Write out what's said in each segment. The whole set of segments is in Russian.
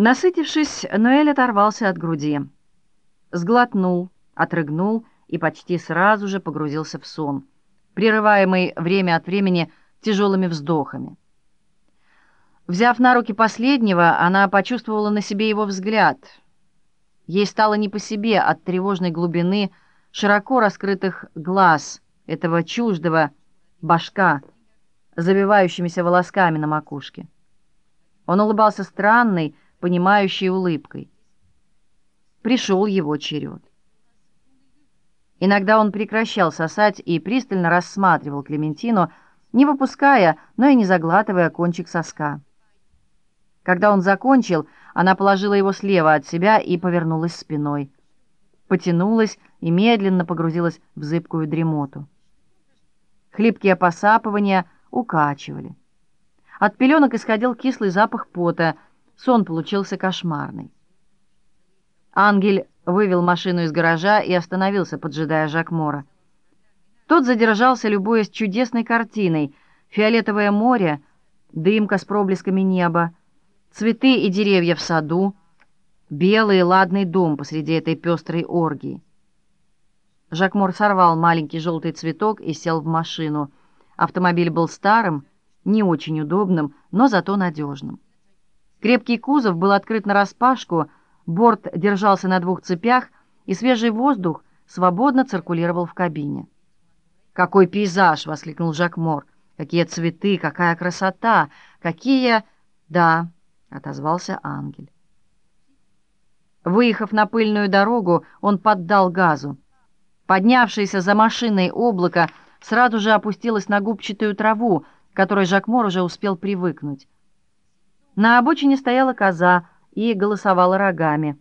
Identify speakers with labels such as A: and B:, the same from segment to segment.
A: Насытившись, Ноэль оторвался от груди. Сглотнул, отрыгнул и почти сразу же погрузился в сон, прерываемый время от времени тяжелыми вздохами. Взяв на руки последнего, она почувствовала на себе его взгляд. Ей стало не по себе от тревожной глубины широко раскрытых глаз этого чуждого башка, завивающимися волосками на макушке. Он улыбался странной, понимающей улыбкой. Пришел его черед. Иногда он прекращал сосать и пристально рассматривал Клементину, не выпуская, но и не заглатывая кончик соска. Когда он закончил, она положила его слева от себя и повернулась спиной. Потянулась и медленно погрузилась в зыбкую дремоту. Хлипкие посапывания укачивали. От пеленок исходил кислый запах пота, сон получился кошмарный. Ангель вывел машину из гаража и остановился, поджидая Жакмора. Тот задержался, любуясь чудесной картиной. Фиолетовое море, дымка с проблесками неба, цветы и деревья в саду, белый ладный дом посреди этой пестрой оргии. Жакмор сорвал маленький желтый цветок и сел в машину. Автомобиль был старым, не очень удобным, но зато надежным. Крепкий кузов был открыт нараспашку, борт держался на двух цепях, и свежий воздух свободно циркулировал в кабине. «Какой пейзаж!» — воскликнул Жакмор. «Какие цветы! Какая красота! Какие...» «Да», — отозвался ангель. Выехав на пыльную дорогу, он поддал газу. Поднявшееся за машиной облако сразу же опустилось на губчатую траву, к которой Жакмор уже успел привыкнуть. На обочине стояла коза и голосовала рогами.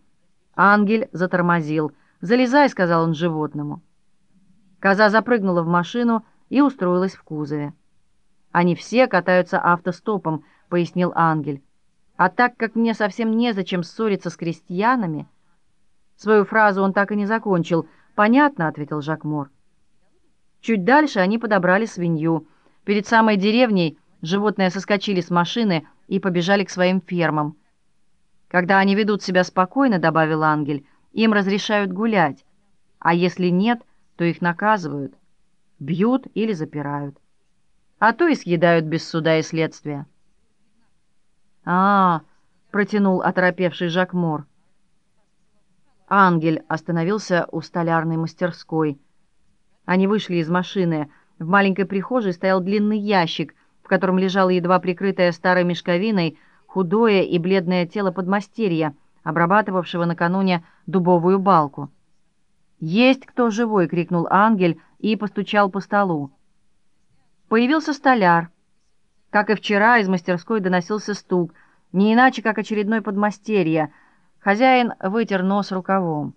A: Ангель затормозил. «Залезай», — сказал он животному. Коза запрыгнула в машину и устроилась в кузове. «Они все катаются автостопом», — пояснил Ангель. «А так как мне совсем незачем ссориться с крестьянами...» Свою фразу он так и не закончил. «Понятно», — ответил Жакмор. Чуть дальше они подобрали свинью. Перед самой деревней животные соскочили с машины и побежали к своим фермам. «Когда они ведут себя спокойно», — добавил Ангель, — «им разрешают гулять, а если нет, то их наказывают, бьют или запирают, а то и съедают без суда и следствия». «А, -а — протянул оторопевший Жак Мор. Ангель остановился у столярной мастерской. Они вышли из машины. В маленькой прихожей стоял длинный ящик, котором лежало едва прикрытое старой мешковиной худое и бледное тело подмастерья, обрабатывавшего накануне дубовую балку. «Есть кто живой!» — крикнул ангель и постучал по столу. Появился столяр. Как и вчера, из мастерской доносился стук, не иначе, как очередной подмастерье. Хозяин вытер нос рукавом.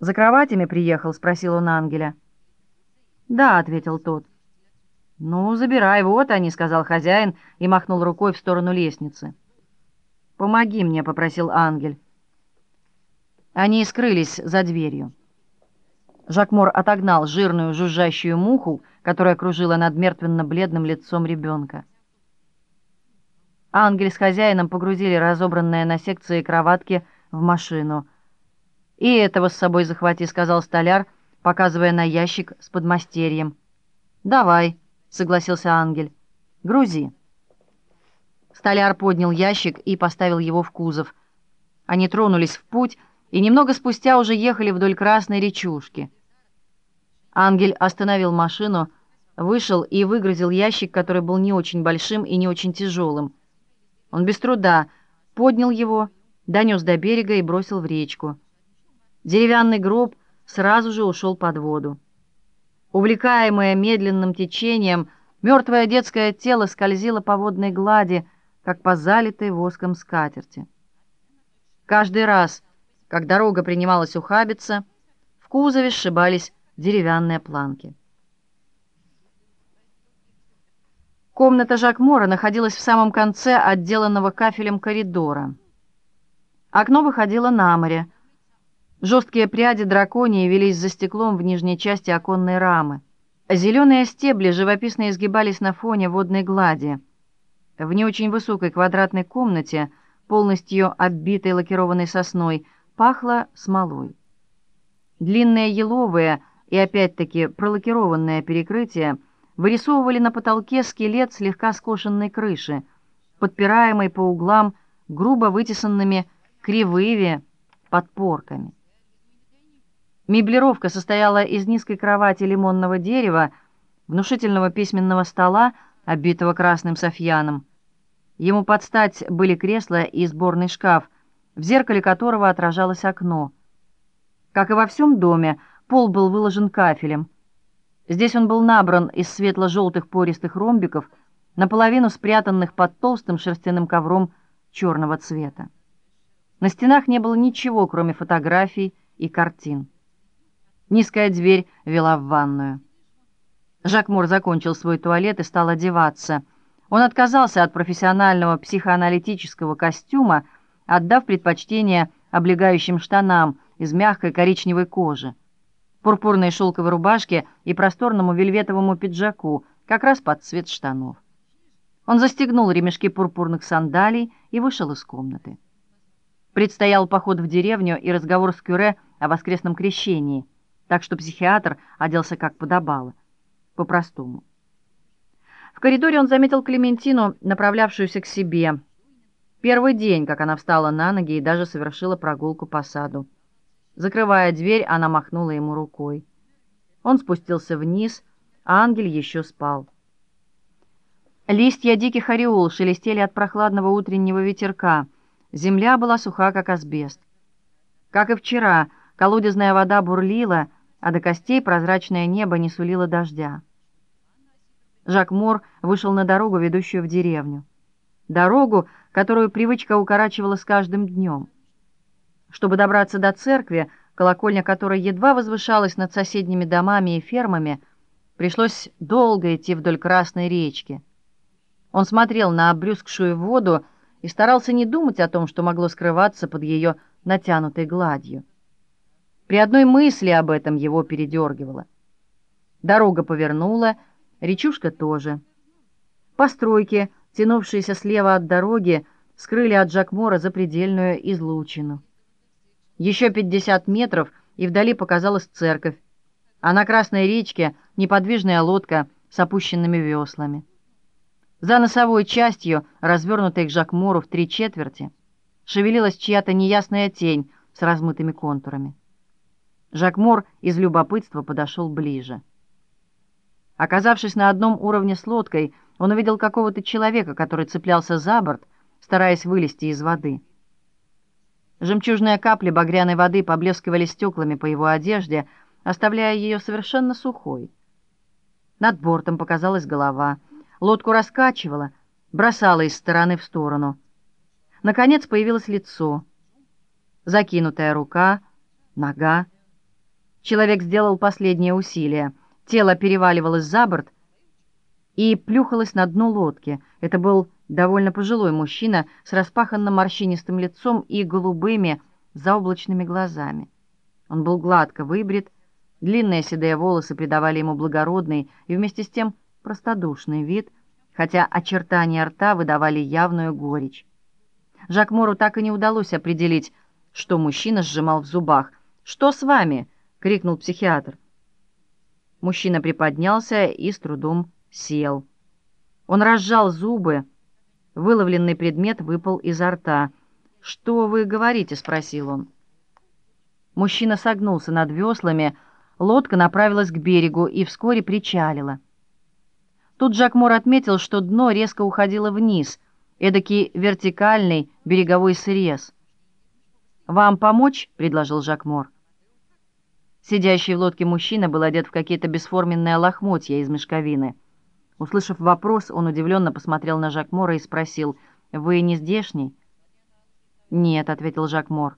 A: «За кроватями приехал?» — спросил он ангеля. «Да», — ответил тот. «Ну, забирай, вот они», — сказал хозяин и махнул рукой в сторону лестницы. «Помоги мне», — попросил ангель. Они скрылись за дверью. Жакмор отогнал жирную жужжащую муху, которая кружила над мертвенно-бледным лицом ребенка. Ангель с хозяином погрузили разобранные на секции кроватки в машину. «И этого с собой захвати», — сказал столяр, показывая на ящик с подмастерьем. «Давай», — согласился ангель. «Грузи». Столяр поднял ящик и поставил его в кузов. Они тронулись в путь и немного спустя уже ехали вдоль Красной речушки. Ангель остановил машину, вышел и выгрузил ящик, который был не очень большим и не очень тяжелым. Он без труда поднял его, донес до берега и бросил в речку. Деревянный гроб сразу же ушел под воду. Увлекаемое медленным течением, мертвое детское тело скользило по водной глади, как по залитой воском скатерти. Каждый раз, как дорога принималась ухабиться, в кузове сшибались деревянные планки. Комната Жакмора находилась в самом конце отделанного кафелем коридора. Окно выходило на море, Жесткие пряди драконии велись за стеклом в нижней части оконной рамы. Зеленые стебли живописно изгибались на фоне водной глади. В не очень высокой квадратной комнате полностью оббитой лакированной сосной, пахло смолой. Длинные еловые и опять-таки пролакированное перекрытие вырисовывали на потолке скелет слегка скошенной крыши, подпираемой по углам грубо вытесанными кривыми подпорками. Меблировка состояла из низкой кровати лимонного дерева, внушительного письменного стола, оббитого красным софьяном. Ему под стать были кресла и сборный шкаф, в зеркале которого отражалось окно. Как и во всем доме, пол был выложен кафелем. Здесь он был набран из светло-желтых пористых ромбиков, наполовину спрятанных под толстым шерстяным ковром черного цвета. На стенах не было ничего, кроме фотографий и картин. Низкая дверь вела в ванную. Жак Мур закончил свой туалет и стал одеваться. Он отказался от профессионального психоаналитического костюма, отдав предпочтение облегающим штанам из мягкой коричневой кожи, пурпурной шелковой рубашке и просторному вельветовому пиджаку, как раз под цвет штанов. Он застегнул ремешки пурпурных сандалий и вышел из комнаты. Предстоял поход в деревню и разговор с Кюре о воскресном крещении, так что психиатр оделся как подобало, по-простому. В коридоре он заметил Клементину, направлявшуюся к себе. Первый день, как она встала на ноги и даже совершила прогулку по саду. Закрывая дверь, она махнула ему рукой. Он спустился вниз, а ангел еще спал. Листья диких ореол шелестели от прохладного утреннего ветерка. Земля была суха, как асбест. Как и вчера, колодезная вода бурлила, а до костей прозрачное небо не сулило дождя. Жак Мор вышел на дорогу, ведущую в деревню. Дорогу, которую привычка укорачивала с каждым днем. Чтобы добраться до церкви, колокольня которой едва возвышалась над соседними домами и фермами, пришлось долго идти вдоль Красной речки. Он смотрел на обрюзгшую воду и старался не думать о том, что могло скрываться под ее натянутой гладью. При одной мысли об этом его передергивало. Дорога повернула, речушка тоже. Постройки, тянувшиеся слева от дороги, скрыли от Жакмора запредельную излучину. Еще пятьдесят метров, и вдали показалась церковь, а на Красной речке неподвижная лодка с опущенными веслами. За носовой частью, развернутой к Жакмору в три четверти, шевелилась чья-то неясная тень с размытыми контурами. Жакмор из любопытства подошел ближе. Оказавшись на одном уровне с лодкой, он увидел какого-то человека, который цеплялся за борт, стараясь вылезти из воды. Жемчужные капли багряной воды поблескивали стеклами по его одежде, оставляя ее совершенно сухой. Над бортом показалась голова — Лодку раскачивало, бросало из стороны в сторону. Наконец появилось лицо. Закинутая рука, нога. Человек сделал последнее усилие. Тело переваливалось за борт и плюхалось на дно лодки. Это был довольно пожилой мужчина с распаханным морщинистым лицом и голубыми заоблачными глазами. Он был гладко выбрит, длинные седые волосы придавали ему благородный и вместе с тем простодушный вид, хотя очертания рта выдавали явную горечь. Жак Мору так и не удалось определить, что мужчина сжимал в зубах. «Что с вами?» — крикнул психиатр. Мужчина приподнялся и с трудом сел. Он разжал зубы. Выловленный предмет выпал изо рта. «Что вы говорите?» — спросил он. Мужчина согнулся над веслами, лодка направилась к берегу и вскоре причалила. Тут Жак Мор отметил, что дно резко уходило вниз, эдакий вертикальный береговой срез. «Вам помочь?» — предложил Жак Мор. Сидящий в лодке мужчина был одет в какие-то бесформенные лохмотья из мешковины. Услышав вопрос, он удивленно посмотрел на Жак Мора и спросил, «Вы не здешний?» «Нет», — ответил Жак Мор.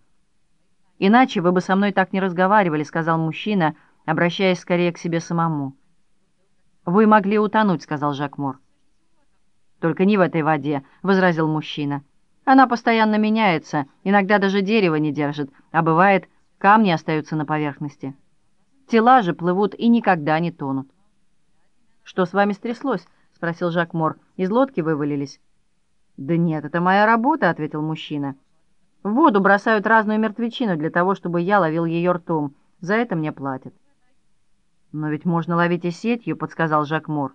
A: «Иначе вы бы со мной так не разговаривали», — сказал мужчина, обращаясь скорее к себе самому. «Вы могли утонуть», — сказал Жакмор. «Только не в этой воде», — возразил мужчина. «Она постоянно меняется, иногда даже дерево не держит, а бывает, камни остаются на поверхности. Тела же плывут и никогда не тонут». «Что с вами стряслось?» — спросил Жакмор. «Из лодки вывалились?» «Да нет, это моя работа», — ответил мужчина. «В воду бросают разную мертвечину для того, чтобы я ловил ее ртом. За это мне платят». «Но ведь можно ловить и сетью», — подсказал Жак Мор.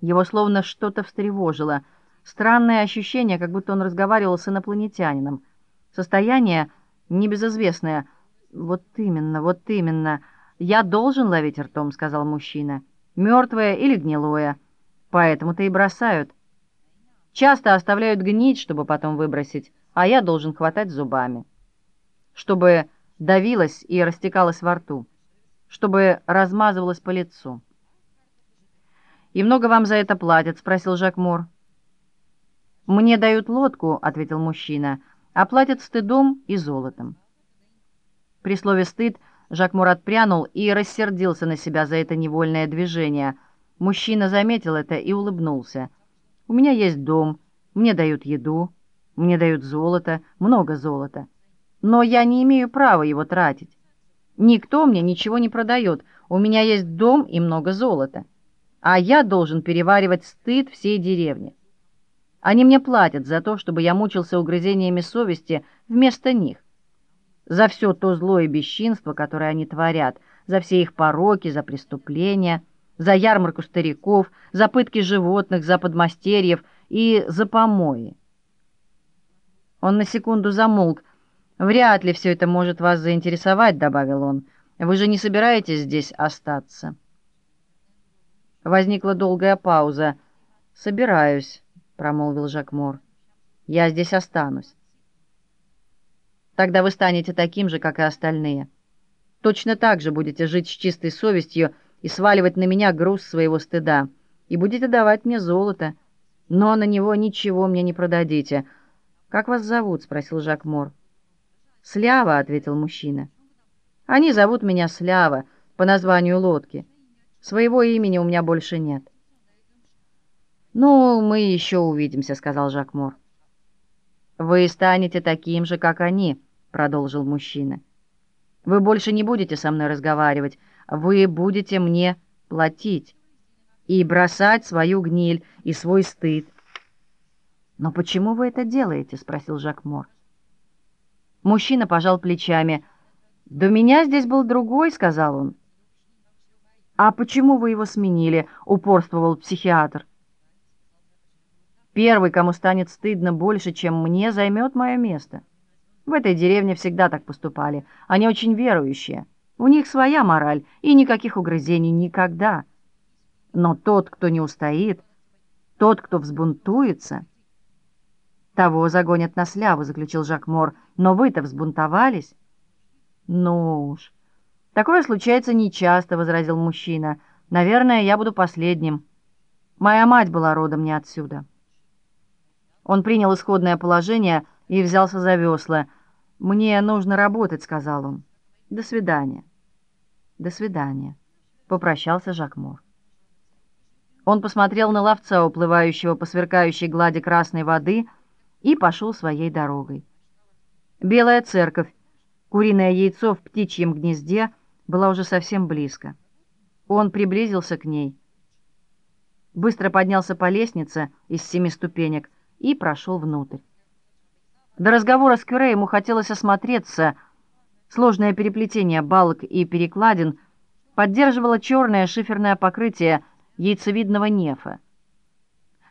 A: Его словно что-то встревожило. Странное ощущение, как будто он разговаривал с инопланетянином. Состояние небезызвестное. «Вот именно, вот именно. Я должен ловить ртом», — сказал мужчина. «Мертвое или гнилое. Поэтому-то и бросают. Часто оставляют гнить, чтобы потом выбросить, а я должен хватать зубами. Чтобы давилось и растекалось во рту, чтобы размазывалось по лицу. «И много вам за это платят?» — спросил Жак Мор. «Мне дают лодку», — ответил мужчина, — «а платят стыдом и золотом». При слове «стыд» Жак Мур отпрянул и рассердился на себя за это невольное движение. Мужчина заметил это и улыбнулся. У меня есть дом, мне дают еду, мне дают золото, много золота. Но я не имею права его тратить. Никто мне ничего не продает, у меня есть дом и много золота. А я должен переваривать стыд всей деревни. Они мне платят за то, чтобы я мучился угрызениями совести вместо них. За все то зло и бесчинство, которое они творят, за все их пороки, за преступления — за ярмарку стариков, за пытки животных, за подмастерьев и за помои. Он на секунду замолк. «Вряд ли все это может вас заинтересовать», — добавил он. «Вы же не собираетесь здесь остаться?» Возникла долгая пауза. «Собираюсь», — промолвил Жакмор. «Я здесь останусь». «Тогда вы станете таким же, как и остальные. Точно так же будете жить с чистой совестью, — и сваливать на меня груз своего стыда, и будете давать мне золото, но на него ничего мне не продадите. «Как вас зовут?» — спросил Жак Мор. «Слява», — ответил мужчина. «Они зовут меня Слява по названию лодки. Своего имени у меня больше нет». «Ну, мы еще увидимся», — сказал Жак Мор. «Вы станете таким же, как они», — продолжил мужчина. «Вы больше не будете со мной разговаривать, вы будете мне платить и бросать свою гниль и свой стыд. «Но почему вы это делаете?» — спросил Жак Мор. Мужчина пожал плечами. «До меня здесь был другой», — сказал он. «А почему вы его сменили?» — упорствовал психиатр. «Первый, кому станет стыдно больше, чем мне, займет мое место. В этой деревне всегда так поступали. Они очень верующие». У них своя мораль, и никаких угрызений никогда. Но тот, кто не устоит, тот, кто взбунтуется... «Того загонят на сляву», — заключил Жак Мор. «Но вы-то взбунтовались?» «Ну уж». «Такое случается нечасто», — возразил мужчина. «Наверное, я буду последним. Моя мать была родом не отсюда». Он принял исходное положение и взялся за весла. «Мне нужно работать», — сказал он. До свидания. До свидания. Попрощался Жакмор. Он посмотрел на ловца, уплывающего по сверкающей глади красной воды, и пошел своей дорогой. Белая церковь, куриное яйцо в птичьем гнезде, была уже совсем близко. Он приблизился к ней, быстро поднялся по лестнице из семи ступенек и прошел внутрь. До разговора с Кюре ему хотелось осмотреться — Сложное переплетение балок и перекладин поддерживало черное шиферное покрытие яйцевидного нефа.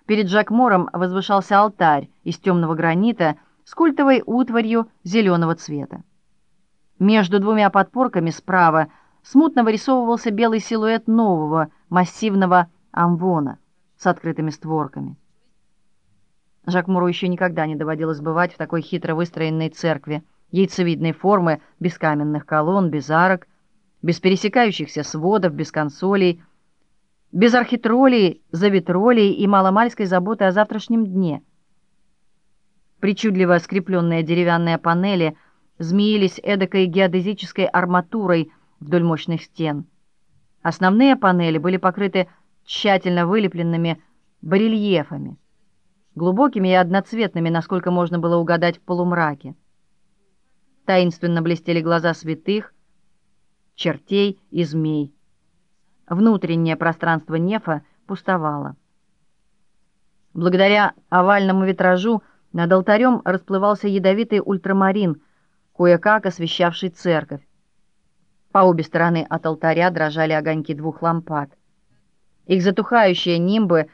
A: Перед Жакмором возвышался алтарь из темного гранита с культовой утварью зеленого цвета. Между двумя подпорками справа смутно вырисовывался белый силуэт нового массивного амвона с открытыми створками. Жакмуру еще никогда не доводилось бывать в такой хитро выстроенной церкви яйцевидной формы, без каменных колонн, без арок, без пересекающихся сводов, без консолей, без архитролей, завитролей и маломальской заботы о завтрашнем дне. Причудливо скрепленные деревянные панели змеились эдакой геодезической арматурой вдоль мощных стен. Основные панели были покрыты тщательно вылепленными барельефами, глубокими и одноцветными, насколько можно было угадать в полумраке. Таинственно блестели глаза святых, чертей и змей. Внутреннее пространство нефа пустовало. Благодаря овальному витражу над алтарем расплывался ядовитый ультрамарин, кое-как освещавший церковь. По обе стороны от алтаря дрожали огоньки двух лампад. Их затухающие нимбы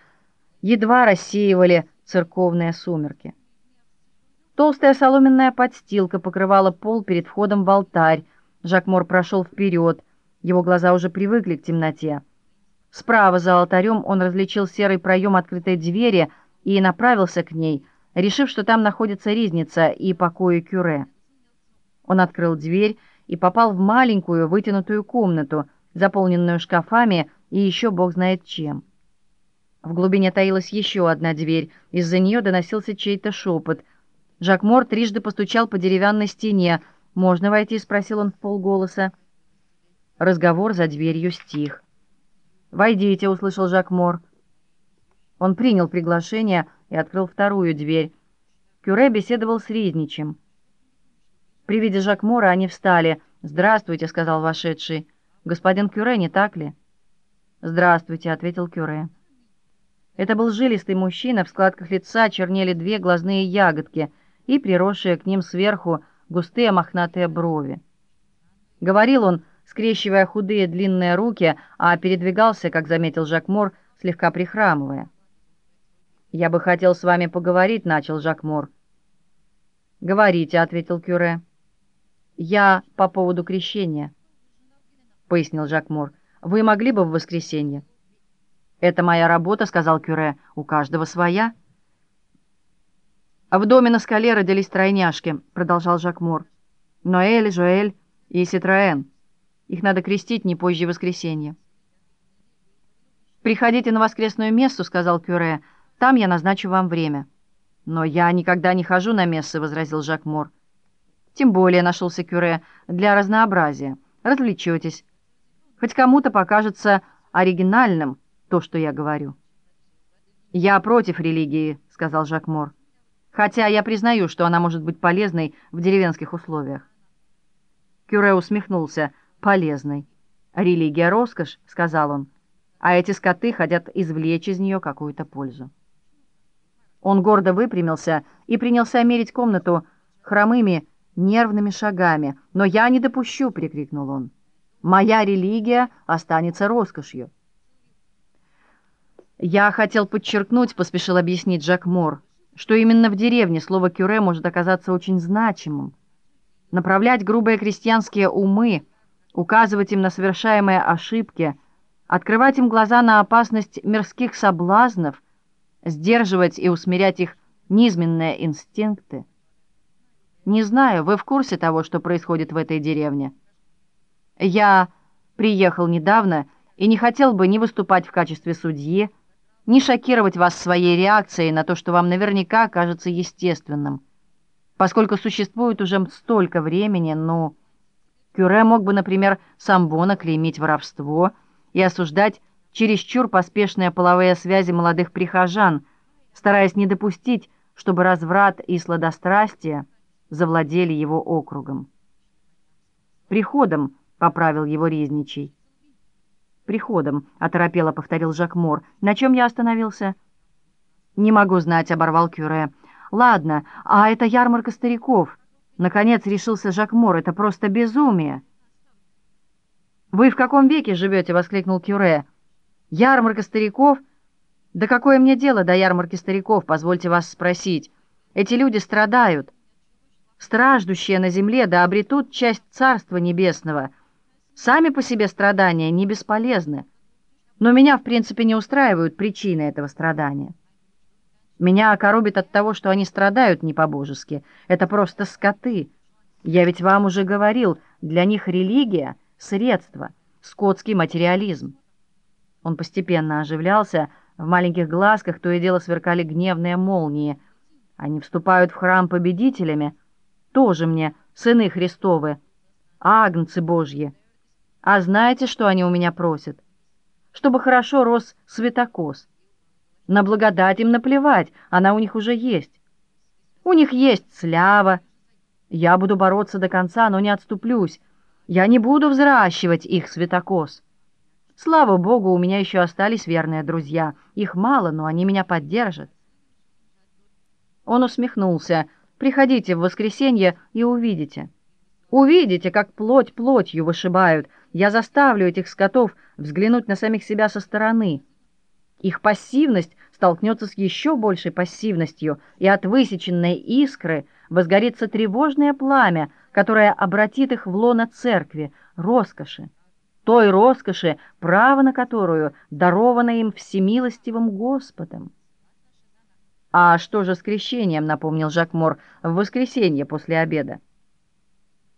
A: едва рассеивали церковные сумерки. Толстая соломенная подстилка покрывала пол перед входом в алтарь. Жакмор прошел вперед. Его глаза уже привыкли к темноте. Справа за алтарем он различил серый проем открытой двери и направился к ней, решив, что там находится ризница и покои кюре. Он открыл дверь и попал в маленькую вытянутую комнату, заполненную шкафами и еще бог знает чем. В глубине таилась еще одна дверь, из-за нее доносился чей-то шепот. Жак Мор трижды постучал по деревянной стене. «Можно войти?» — спросил он в полголоса. Разговор за дверью стих. «Войдите», — услышал Жак Мор. Он принял приглашение и открыл вторую дверь. Кюре беседовал с Ризничем. При виде Жак Мора они встали. «Здравствуйте», — сказал вошедший. «Господин Кюре, не так ли?» «Здравствуйте», — ответил Кюре. Это был жилистый мужчина, в складках лица чернели две глазные ягодки и приросшие к ним сверху густые мохнатые брови. Говорил он, скрещивая худые длинные руки, а передвигался, как заметил Жак Мор, слегка прихрамывая. «Я бы хотел с вами поговорить», — начал Жак Мор. «Говорите», — ответил Кюре. «Я по поводу крещения», — пояснил Жак Мор. «Вы могли бы в воскресенье?» «Это моя работа», — сказал Кюре. «У каждого своя». «В доме на скале родились тройняшки», — продолжал Жак Мор. «Ноэль, Жоэль и Ситроэн». Их надо крестить не позже воскресенья. «Приходите на воскресную мессу», — сказал Кюре. «Там я назначу вам время». «Но я никогда не хожу на мессы», — возразил Жак Мор. «Тем более», — нашелся Кюре, — «для разнообразия. Развлечетесь. Хоть кому-то покажется оригинальным то, что я говорю». «Я против религии», — сказал Жак Мор. «Хотя я признаю, что она может быть полезной в деревенских условиях». Кюре усмехнулся полезной. «Религия — роскошь», — сказал он, — «а эти скоты хотят извлечь из нее какую-то пользу». Он гордо выпрямился и принялся мерить комнату хромыми, нервными шагами. «Но я не допущу!» — прикрикнул он. «Моя религия останется роскошью». «Я хотел подчеркнуть», — поспешил объяснить Жак Мор, «что именно в деревне слово «кюре» может оказаться очень значимым. Направлять грубые крестьянские умы — указывать им на совершаемые ошибки, открывать им глаза на опасность мирских соблазнов, сдерживать и усмирять их низменные инстинкты. Не знаю, вы в курсе того, что происходит в этой деревне? Я приехал недавно и не хотел бы ни выступать в качестве судьи, ни шокировать вас своей реакцией на то, что вам наверняка кажется естественным, поскольку существует уже столько времени, ну... Кюре мог бы, например, самбона клеймить воровство и осуждать чересчур поспешные половые связи молодых прихожан, стараясь не допустить, чтобы разврат и сладострастие завладели его округом. «Приходом», — поправил его Резничий. «Приходом», — оторопело повторил Жак Мор. «На чем я остановился?» «Не могу знать», — оборвал Кюре. «Ладно, а это ярмарка стариков». Наконец решился Жак Мор. «Это просто безумие!» «Вы в каком веке живете?» — воскликнул Кюре. «Ярмарка стариков?» «Да какое мне дело до ярмарки стариков, позвольте вас спросить. Эти люди страдают. Страждущие на земле да обретут часть Царства Небесного. Сами по себе страдания не бесполезны. Но меня, в принципе, не устраивают причины этого страдания». Меня коробит от того, что они страдают не по-божески. Это просто скоты. Я ведь вам уже говорил, для них религия — средство, скотский материализм. Он постепенно оживлялся, в маленьких глазках то и дело сверкали гневные молнии. Они вступают в храм победителями. Тоже мне, сыны Христовы, агнцы Божьи. А знаете, что они у меня просят? Чтобы хорошо рос светокос. На благодать им наплевать, она у них уже есть. У них есть слява. Я буду бороться до конца, но не отступлюсь. Я не буду взращивать их светокос. Слава Богу, у меня еще остались верные друзья. Их мало, но они меня поддержат. Он усмехнулся. «Приходите в воскресенье и увидите. Увидите, как плоть плотью вышибают. Я заставлю этих скотов взглянуть на самих себя со стороны. Их пассивность столкнется с еще большей пассивностью, и от высеченной искры возгорится тревожное пламя, которое обратит их в лоно церкви, роскоши, той роскоши, право на которую даровано им всемилостивым Господом. «А что же с крещением?» — напомнил Жакмор в воскресенье после обеда.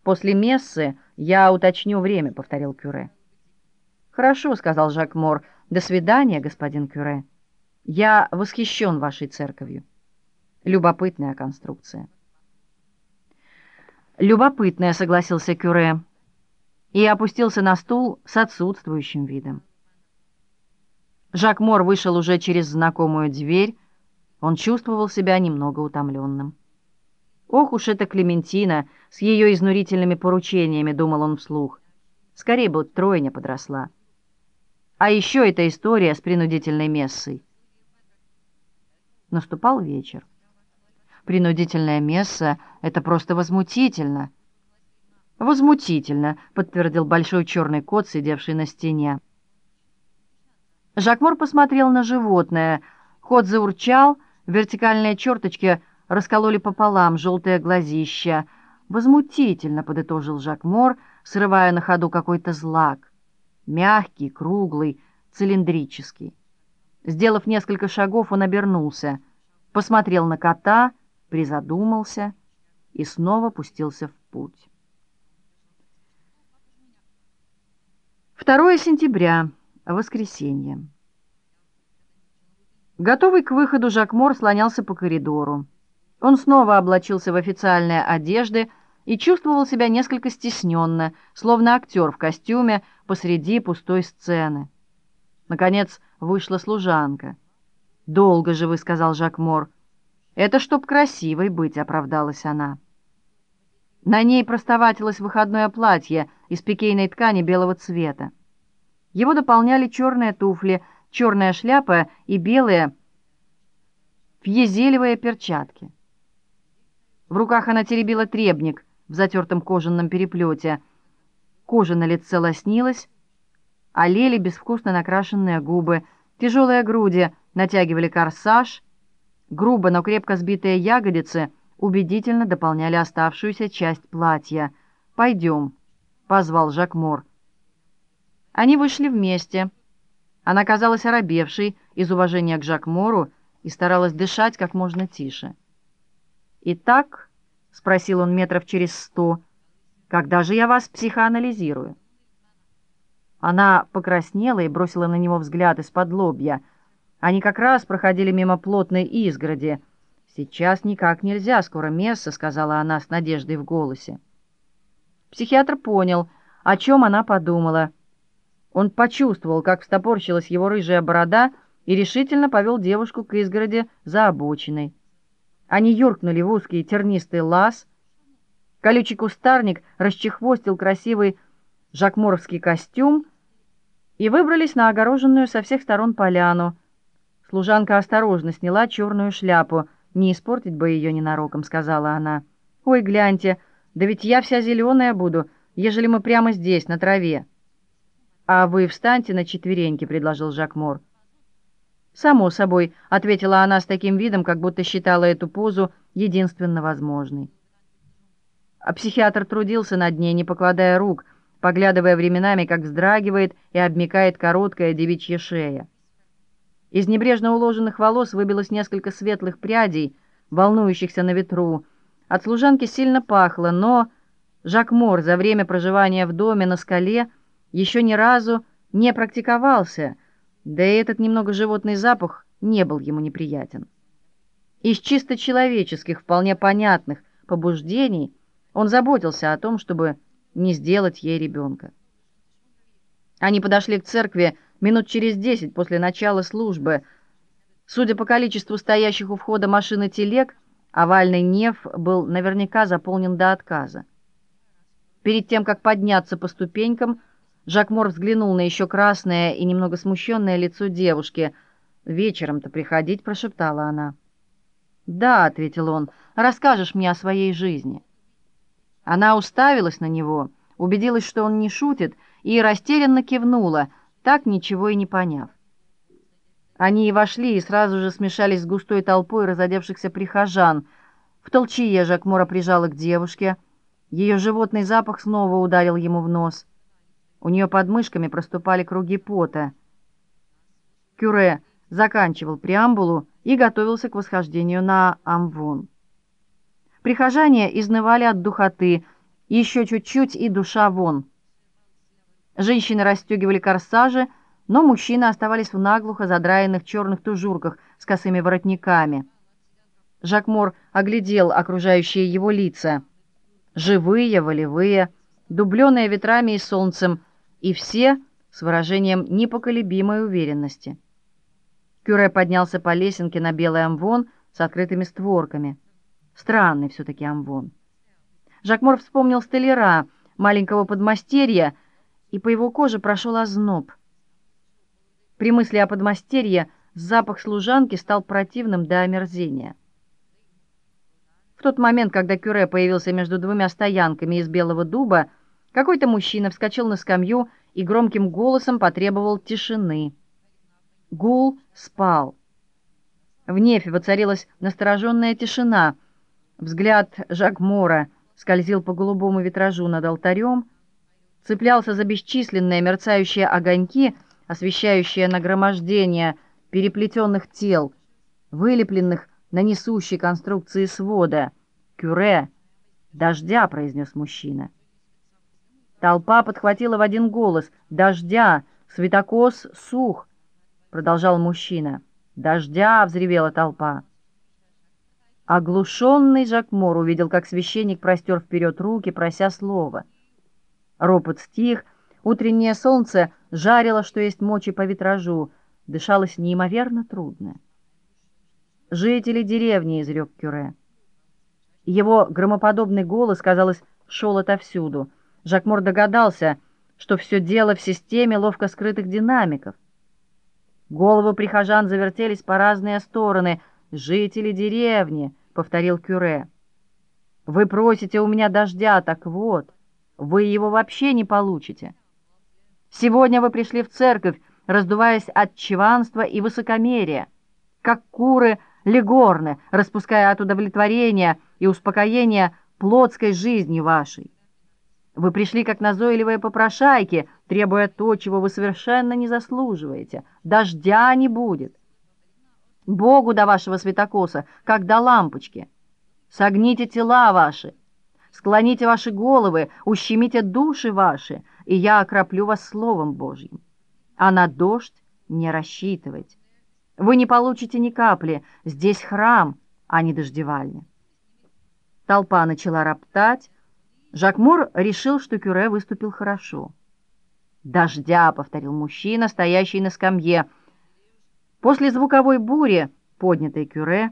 A: «После мессы я уточню время», — повторил Кюре. «Хорошо», — сказал Жакмор. «До свидания, господин Кюре. Я восхищен вашей церковью. Любопытная конструкция». «Любопытная», — согласился Кюре и опустился на стул с отсутствующим видом. Жак Мор вышел уже через знакомую дверь, он чувствовал себя немного утомленным. «Ох уж эта Клементина с ее изнурительными поручениями», — думал он вслух. «Скорее бы тройня подросла». А еще эта история с принудительной мессой. Наступал вечер. Принудительная месса — это просто возмутительно. «Возмутительно», — подтвердил большой черный кот, сидевший на стене. Жакмор посмотрел на животное. Кот заурчал — Вертикальные черточки раскололи пополам желтое глазища. «Возмутительно», — подытожил Жак Мор, срывая на ходу какой-то злак. Мягкий, круглый, цилиндрический. Сделав несколько шагов, он обернулся, посмотрел на кота, призадумался и снова пустился в путь. 2 сентября, воскресенье. Готовый к выходу, Жакмор слонялся по коридору. Он снова облачился в официальные одежды и чувствовал себя несколько стесненно, словно актер в костюме посреди пустой сцены. Наконец вышла служанка. «Долго же вы», — сказал Жакмор. «Это чтоб красивой быть», — оправдалась она. На ней простоватилось выходное платье из пикейной ткани белого цвета. Его дополняли черные туфли — черная шляпа и белые фьезелевые перчатки. В руках она теребила требник в затертом кожаном переплете. Кожа на лице лоснилась, олели безвкусно накрашенные губы, тяжелые груди натягивали корсаж, грубо, но крепко сбитые ягодицы убедительно дополняли оставшуюся часть платья. «Пойдем», — позвал Жакмор. Они вышли вместе — она казалась оробевшей из уважения к Жак-Мору и старалась дышать как можно тише. «Итак», — спросил он метров через сто, — «когда же я вас психоанализирую?» Она покраснела и бросила на него взгляд из-под лобья. Они как раз проходили мимо плотной изгороди. «Сейчас никак нельзя, скоро место», — сказала она с надеждой в голосе. Психиатр понял, о чем она подумала — он почувствовал, как встопорщилась его рыжая борода, и решительно повел девушку к изгороди за обочиной. Они юркнули в узкий тернистый лаз. Колючий кустарник расчехвостил красивый жакморовский костюм и выбрались на огороженную со всех сторон поляну. Служанка осторожно сняла черную шляпу. «Не испортить бы ее ненароком», — сказала она. «Ой, гляньте, да ведь я вся зеленая буду, ежели мы прямо здесь, на траве». «А вы встаньте на четвереньки», — предложил Жак Мор. «Само собой», — ответила она с таким видом, как будто считала эту позу единственно возможной. А психиатр трудился над ней, не покладая рук, поглядывая временами, как вздрагивает и обмикает короткая девичья шея. Из небрежно уложенных волос выбилось несколько светлых прядей, волнующихся на ветру. От служанки сильно пахло, но Жак Мор за время проживания в доме на скале — еще ни разу не практиковался, да и этот немного животный запах не был ему неприятен. Из чисто человеческих, вполне понятных побуждений он заботился о том, чтобы не сделать ей ребенка. Они подошли к церкви минут через десять после начала службы. Судя по количеству стоящих у входа машин и телег, овальный неф был наверняка заполнен до отказа. Перед тем, как подняться по ступенькам, Жакмор взглянул на еще красное и немного смущенное лицо девушки. «Вечером-то приходить», — прошептала она. «Да», — ответил он, — «расскажешь мне о своей жизни». Она уставилась на него, убедилась, что он не шутит, и растерянно кивнула, так ничего и не поняв. Они и вошли, и сразу же смешались с густой толпой разодевшихся прихожан. В толчье Жакмора прижала к девушке. Ее животный запах снова ударил ему в нос. У нее под мышками проступали круги пота. Кюре заканчивал преамбулу и готовился к восхождению на Амвон. Прихожане изнывали от духоты, еще чуть-чуть и душа вон. Женщины расстегивали корсажи, но мужчины оставались в наглухо задраенных черных тужурках с косыми воротниками. Жакмор оглядел окружающие его лица. Живые, волевые, дубленые ветрами и солнцем, и все с выражением непоколебимой уверенности. Кюре поднялся по лесенке на белый амвон с открытыми створками. Странный все-таки амвон. Жакмор вспомнил столяра, маленького подмастерья, и по его коже прошел озноб. При мысли о подмастерье запах служанки стал противным до омерзения. В тот момент, когда Кюре появился между двумя стоянками из белого дуба, какой-то мужчина вскочил на скамью и громким голосом потребовал тишины. Гул спал. В нефе воцарилась настороженная тишина. Взгляд Жак-Мора скользил по голубому витражу над алтарем, цеплялся за бесчисленные мерцающие огоньки, освещающие нагромождение переплетенных тел, вылепленных на несущей конструкции свода. «Кюре!» «Дождя!» — произнес мужчина. Толпа подхватила в один голос. «Дождя! Светокос сух!» продолжал мужчина. «Дождя!» — взревела толпа. Оглушенный Жакмор увидел, как священник простер вперед руки, прося слова. Ропот стих, утреннее солнце жарило, что есть мочи по витражу, дышалось неимоверно трудно. «Жители деревни», — изрек Кюре. Его громоподобный голос, казалось, шел отовсюду. Жакмор догадался, что все дело в системе ловко скрытых динамиков. Головы прихожан завертелись по разные стороны. «Жители деревни», — повторил Кюре. «Вы просите у меня дождя, так вот, вы его вообще не получите. Сегодня вы пришли в церковь, раздуваясь от чванства и высокомерия, как куры легорны, распуская от удовлетворения и успокоения плотской жизни вашей. Вы пришли как назойливые попрошайки, требуя то, чего вы совершенно не заслуживаете. Дождя не будет. Богу до вашего святокоса, как до лампочки. Согните тела ваши, склоните ваши головы, ущемите души ваши, и я окроплю вас Словом Божьим. А на дождь не рассчитывайте. Вы не получите ни капли. Здесь храм, а не дождевальня. Толпа начала роптать, Жакмур решил, что Кюре выступил хорошо. «Дождя», — повторил мужчина, стоящий на скамье. После звуковой бури, поднятой Кюре,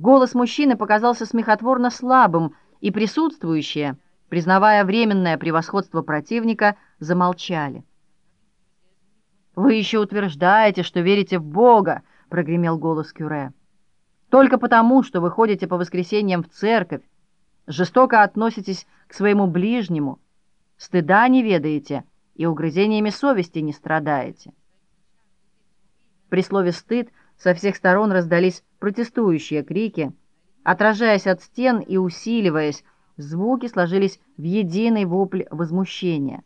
A: голос мужчины показался смехотворно слабым, и присутствующие, признавая временное превосходство противника, замолчали. «Вы еще утверждаете, что верите в Бога», — прогремел голос Кюре. «Только потому, что вы ходите по воскресеньям в церковь, жестоко относитесь к своему ближнему, стыда не ведаете и угрызениями совести не страдаете. При слове «стыд» со всех сторон раздались протестующие крики. Отражаясь от стен и усиливаясь, звуки сложились в единый вопль возмущения.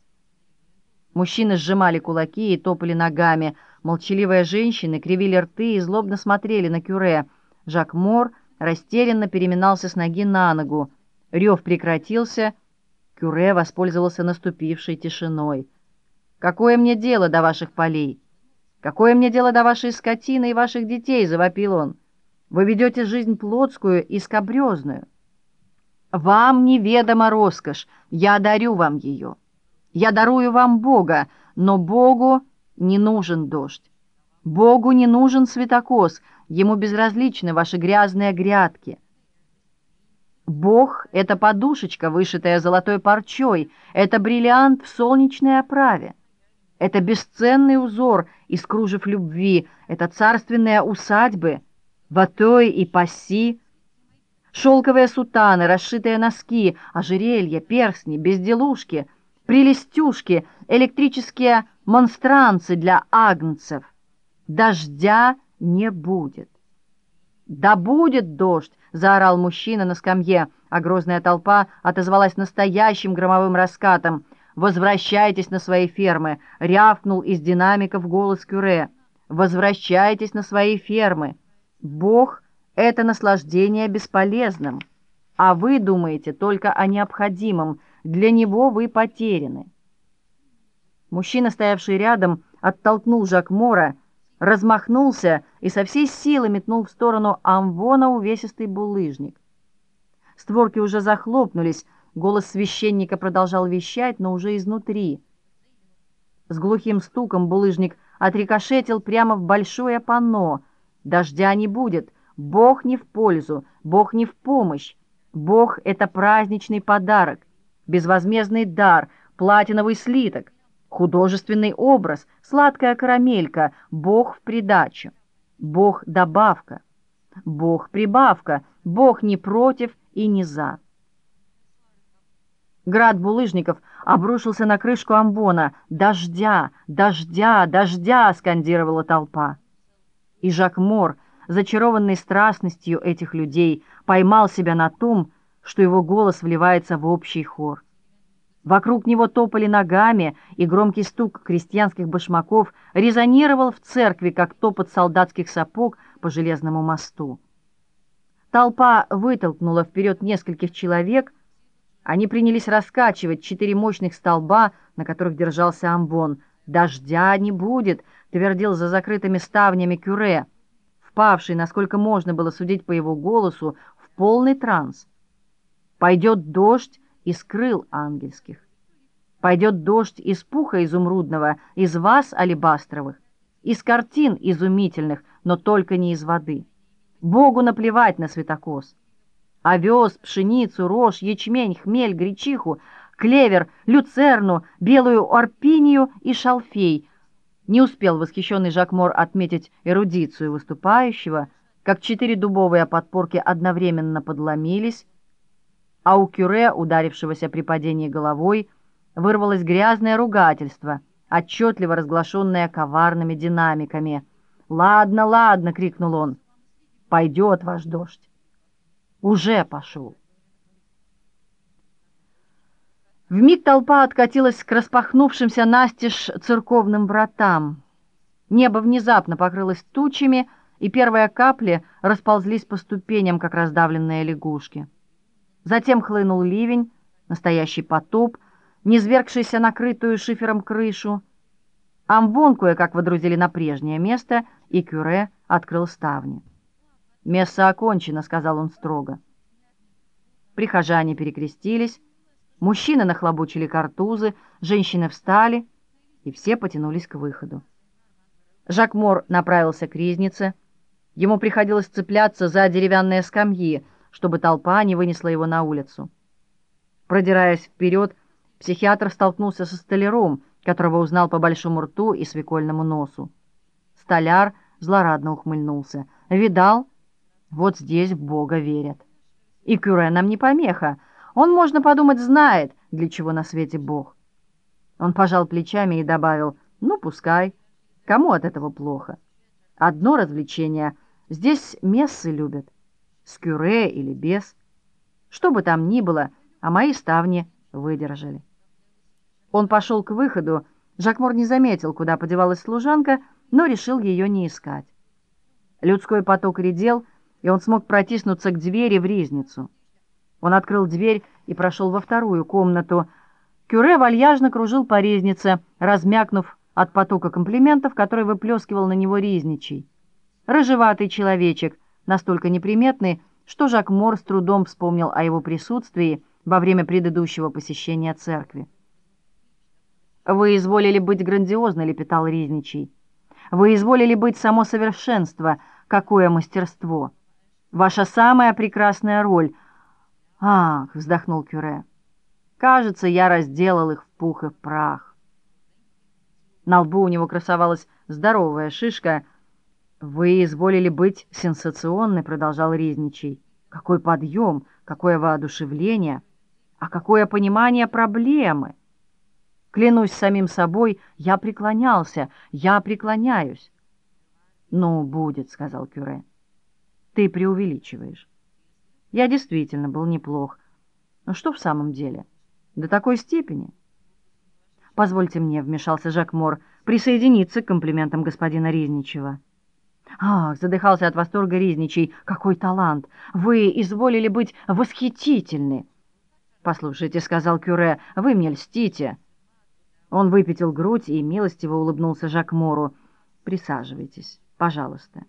A: Мужчины сжимали кулаки и топали ногами, молчаливые женщины кривили рты и злобно смотрели на Кюре. Жак Мор растерянно переминался с ноги на ногу. Рев прекратился, Кюре воспользовался наступившей тишиной. «Какое мне дело до ваших полей? Какое мне дело до вашей скотины и ваших детей?» — завопил он. «Вы ведете жизнь плотскую и скобрезную. Вам неведома роскошь, я дарю вам ее. Я дарую вам Бога, но Богу не нужен дождь. Богу не нужен светокос, ему безразличны ваши грязные грядки». Бог — это подушечка, вышитая золотой парчой, это бриллиант в солнечной оправе. Это бесценный узор из кружев любви, это царственные усадьбы, ватой и пасси, шелковые сутаны, расшитые носки, ожерелья, перстни, безделушки, прелестюшки, электрические монстранцы для агнцев. Дождя не будет. «Да будет дождь!» — заорал мужчина на скамье, а грозная толпа отозвалась настоящим громовым раскатом. «Возвращайтесь на свои фермы!» — рявкнул из динамиков голос Кюре. «Возвращайтесь на свои фермы! Бог — это наслаждение бесполезным, а вы думаете только о необходимом, для него вы потеряны». Мужчина, стоявший рядом, оттолкнул Жак Мора, размахнулся и со всей силы метнул в сторону амвона увесистый булыжник. Створки уже захлопнулись, голос священника продолжал вещать, но уже изнутри. С глухим стуком булыжник отрикошетил прямо в большое панно. «Дождя не будет, Бог не в пользу, Бог не в помощь. Бог — это праздничный подарок, безвозмездный дар, платиновый слиток». Художественный образ, сладкая карамелька, Бог в придачу, Бог добавка, Бог прибавка, Бог не против и не за. Град булыжников обрушился на крышку амбона. «Дождя! Дождя! Дождя!» — скандировала толпа. И Жак Мор, зачарованный страстностью этих людей, поймал себя на том, что его голос вливается в общий хор. Вокруг него топали ногами, и громкий стук крестьянских башмаков резонировал в церкви, как топот солдатских сапог по железному мосту. Толпа вытолкнула вперед нескольких человек. Они принялись раскачивать четыре мощных столба, на которых держался амбон. «Дождя не будет», — твердил за закрытыми ставнями Кюре, впавший, насколько можно было судить по его голосу, в полный транс. «Пойдет дождь, из крыл ангельских. Пойдет дождь из пуха изумрудного, из вас алебастровых, из картин изумительных, но только не из воды. Богу наплевать на святокос. Овес, пшеницу, рожь, ячмень, хмель, гречиху, клевер, люцерну, белую арпинию и шалфей. Не успел восхищенный Жакмор отметить эрудицию выступающего, как четыре дубовые подпорки одновременно подломились, а у Кюре, ударившегося при падении головой, вырвалось грязное ругательство, отчетливо разглашенное коварными динамиками. «Ладно, ладно!» — крикнул он. «Пойдет ваш дождь!» «Уже пошел!» Вмиг толпа откатилась к распахнувшимся настежь церковным вратам. Небо внезапно покрылось тучами, и первые капли расползлись по ступеням, как раздавленные лягушки. Затем хлынул ливень, настоящий потоп, низвергшийся накрытую шифером крышу. Амвон кое-как водрузили на прежнее место, и Кюре открыл ставни. «Месса окончено», — сказал он строго. Прихожане перекрестились, мужчины нахлобучили картузы, женщины встали, и все потянулись к выходу. Жак Мор направился к ризнице. Ему приходилось цепляться за деревянные скамьи — чтобы толпа не вынесла его на улицу. Продираясь вперед, психиатр столкнулся со столяром, которого узнал по большому рту и свекольному носу. Столяр злорадно ухмыльнулся. «Видал? Вот здесь в Бога верят. И Кюре нам не помеха. Он, можно подумать, знает, для чего на свете Бог». Он пожал плечами и добавил, «Ну, пускай. Кому от этого плохо? Одно развлечение. Здесь мессы любят» с кюре или без. Что бы там ни было, а мои ставни выдержали. Он пошел к выходу. Жакмор не заметил, куда подевалась служанка, но решил ее не искать. Людской поток редел, и он смог протиснуться к двери в ризницу. Он открыл дверь и прошел во вторую комнату. Кюре вальяжно кружил по ризнице, размякнув от потока комплиментов, который выплескивал на него ризничий. Рыжеватый человечек — настолько неприметный, что Жак Мор с трудом вспомнил о его присутствии во время предыдущего посещения церкви. «Вы изволили быть грандиозно», — лепетал Ризничий. «Вы изволили быть само совершенство, какое мастерство! Ваша самая прекрасная роль!» «Ах!» — вздохнул Кюре. «Кажется, я разделал их в пух и в прах». На лбу у него красовалась здоровая шишка — «Вы изволили быть сенсационной», — продолжал Ризничий. «Какой подъем, какое воодушевление, а какое понимание проблемы!» Клянусь самим собой, я преклонялся, я преклоняюсь. «Ну, будет», — сказал Кюре. «Ты преувеличиваешь. Я действительно был неплох. Но что в самом деле? До такой степени?» «Позвольте мне», — вмешался Жак Мор, — «присоединиться к комплиментам господина Ризничева». «Ах!» — задыхался от восторга Ризничий. «Какой талант! Вы изволили быть восхитительны!» «Послушайте», — сказал Кюре, — «вы мне льстите». Он выпятил грудь и милостиво улыбнулся Жак Мору. «Присаживайтесь, пожалуйста».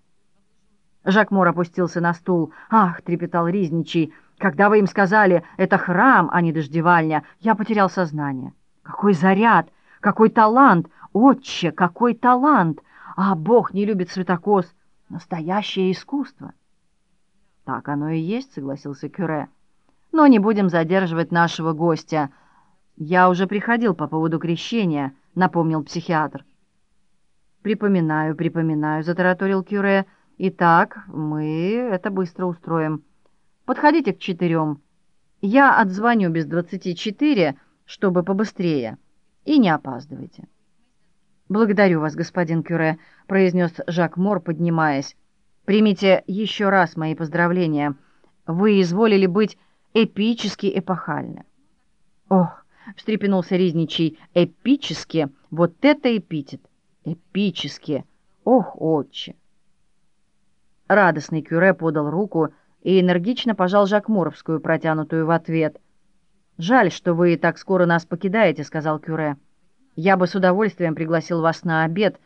A: Жак Мор опустился на стул. «Ах!» — трепетал Ризничий. «Когда вы им сказали, это храм, а не дождевальня, я потерял сознание. Какой заряд! Какой талант! Отче, какой талант! А Бог не любит святокос! Настоящее искусство!» «Так оно и есть», — согласился Кюре. «Но не будем задерживать нашего гостя». «Я уже приходил по поводу крещения», — напомнил психиатр. «Припоминаю, припоминаю», — затараторил Кюре. «Итак, мы это быстро устроим. Подходите к четырем. Я отзвоню без двадцати четыре, чтобы побыстрее. И не опаздывайте». «Благодарю вас, господин Кюре», — произнес Жак Мор, поднимаясь. «Примите еще раз мои поздравления. Вы изволили быть эпически эпохальны». «Ох!» — встрепенулся Ризничий. «Эпически! Вот это эпитет! Эпически! Ох, отче!» Радостный Кюре подал руку и энергично пожал Жакмуровскую, протянутую в ответ. «Жаль, что вы так скоро нас покидаете», — сказал Кюре. «Я бы с удовольствием пригласил вас на обед,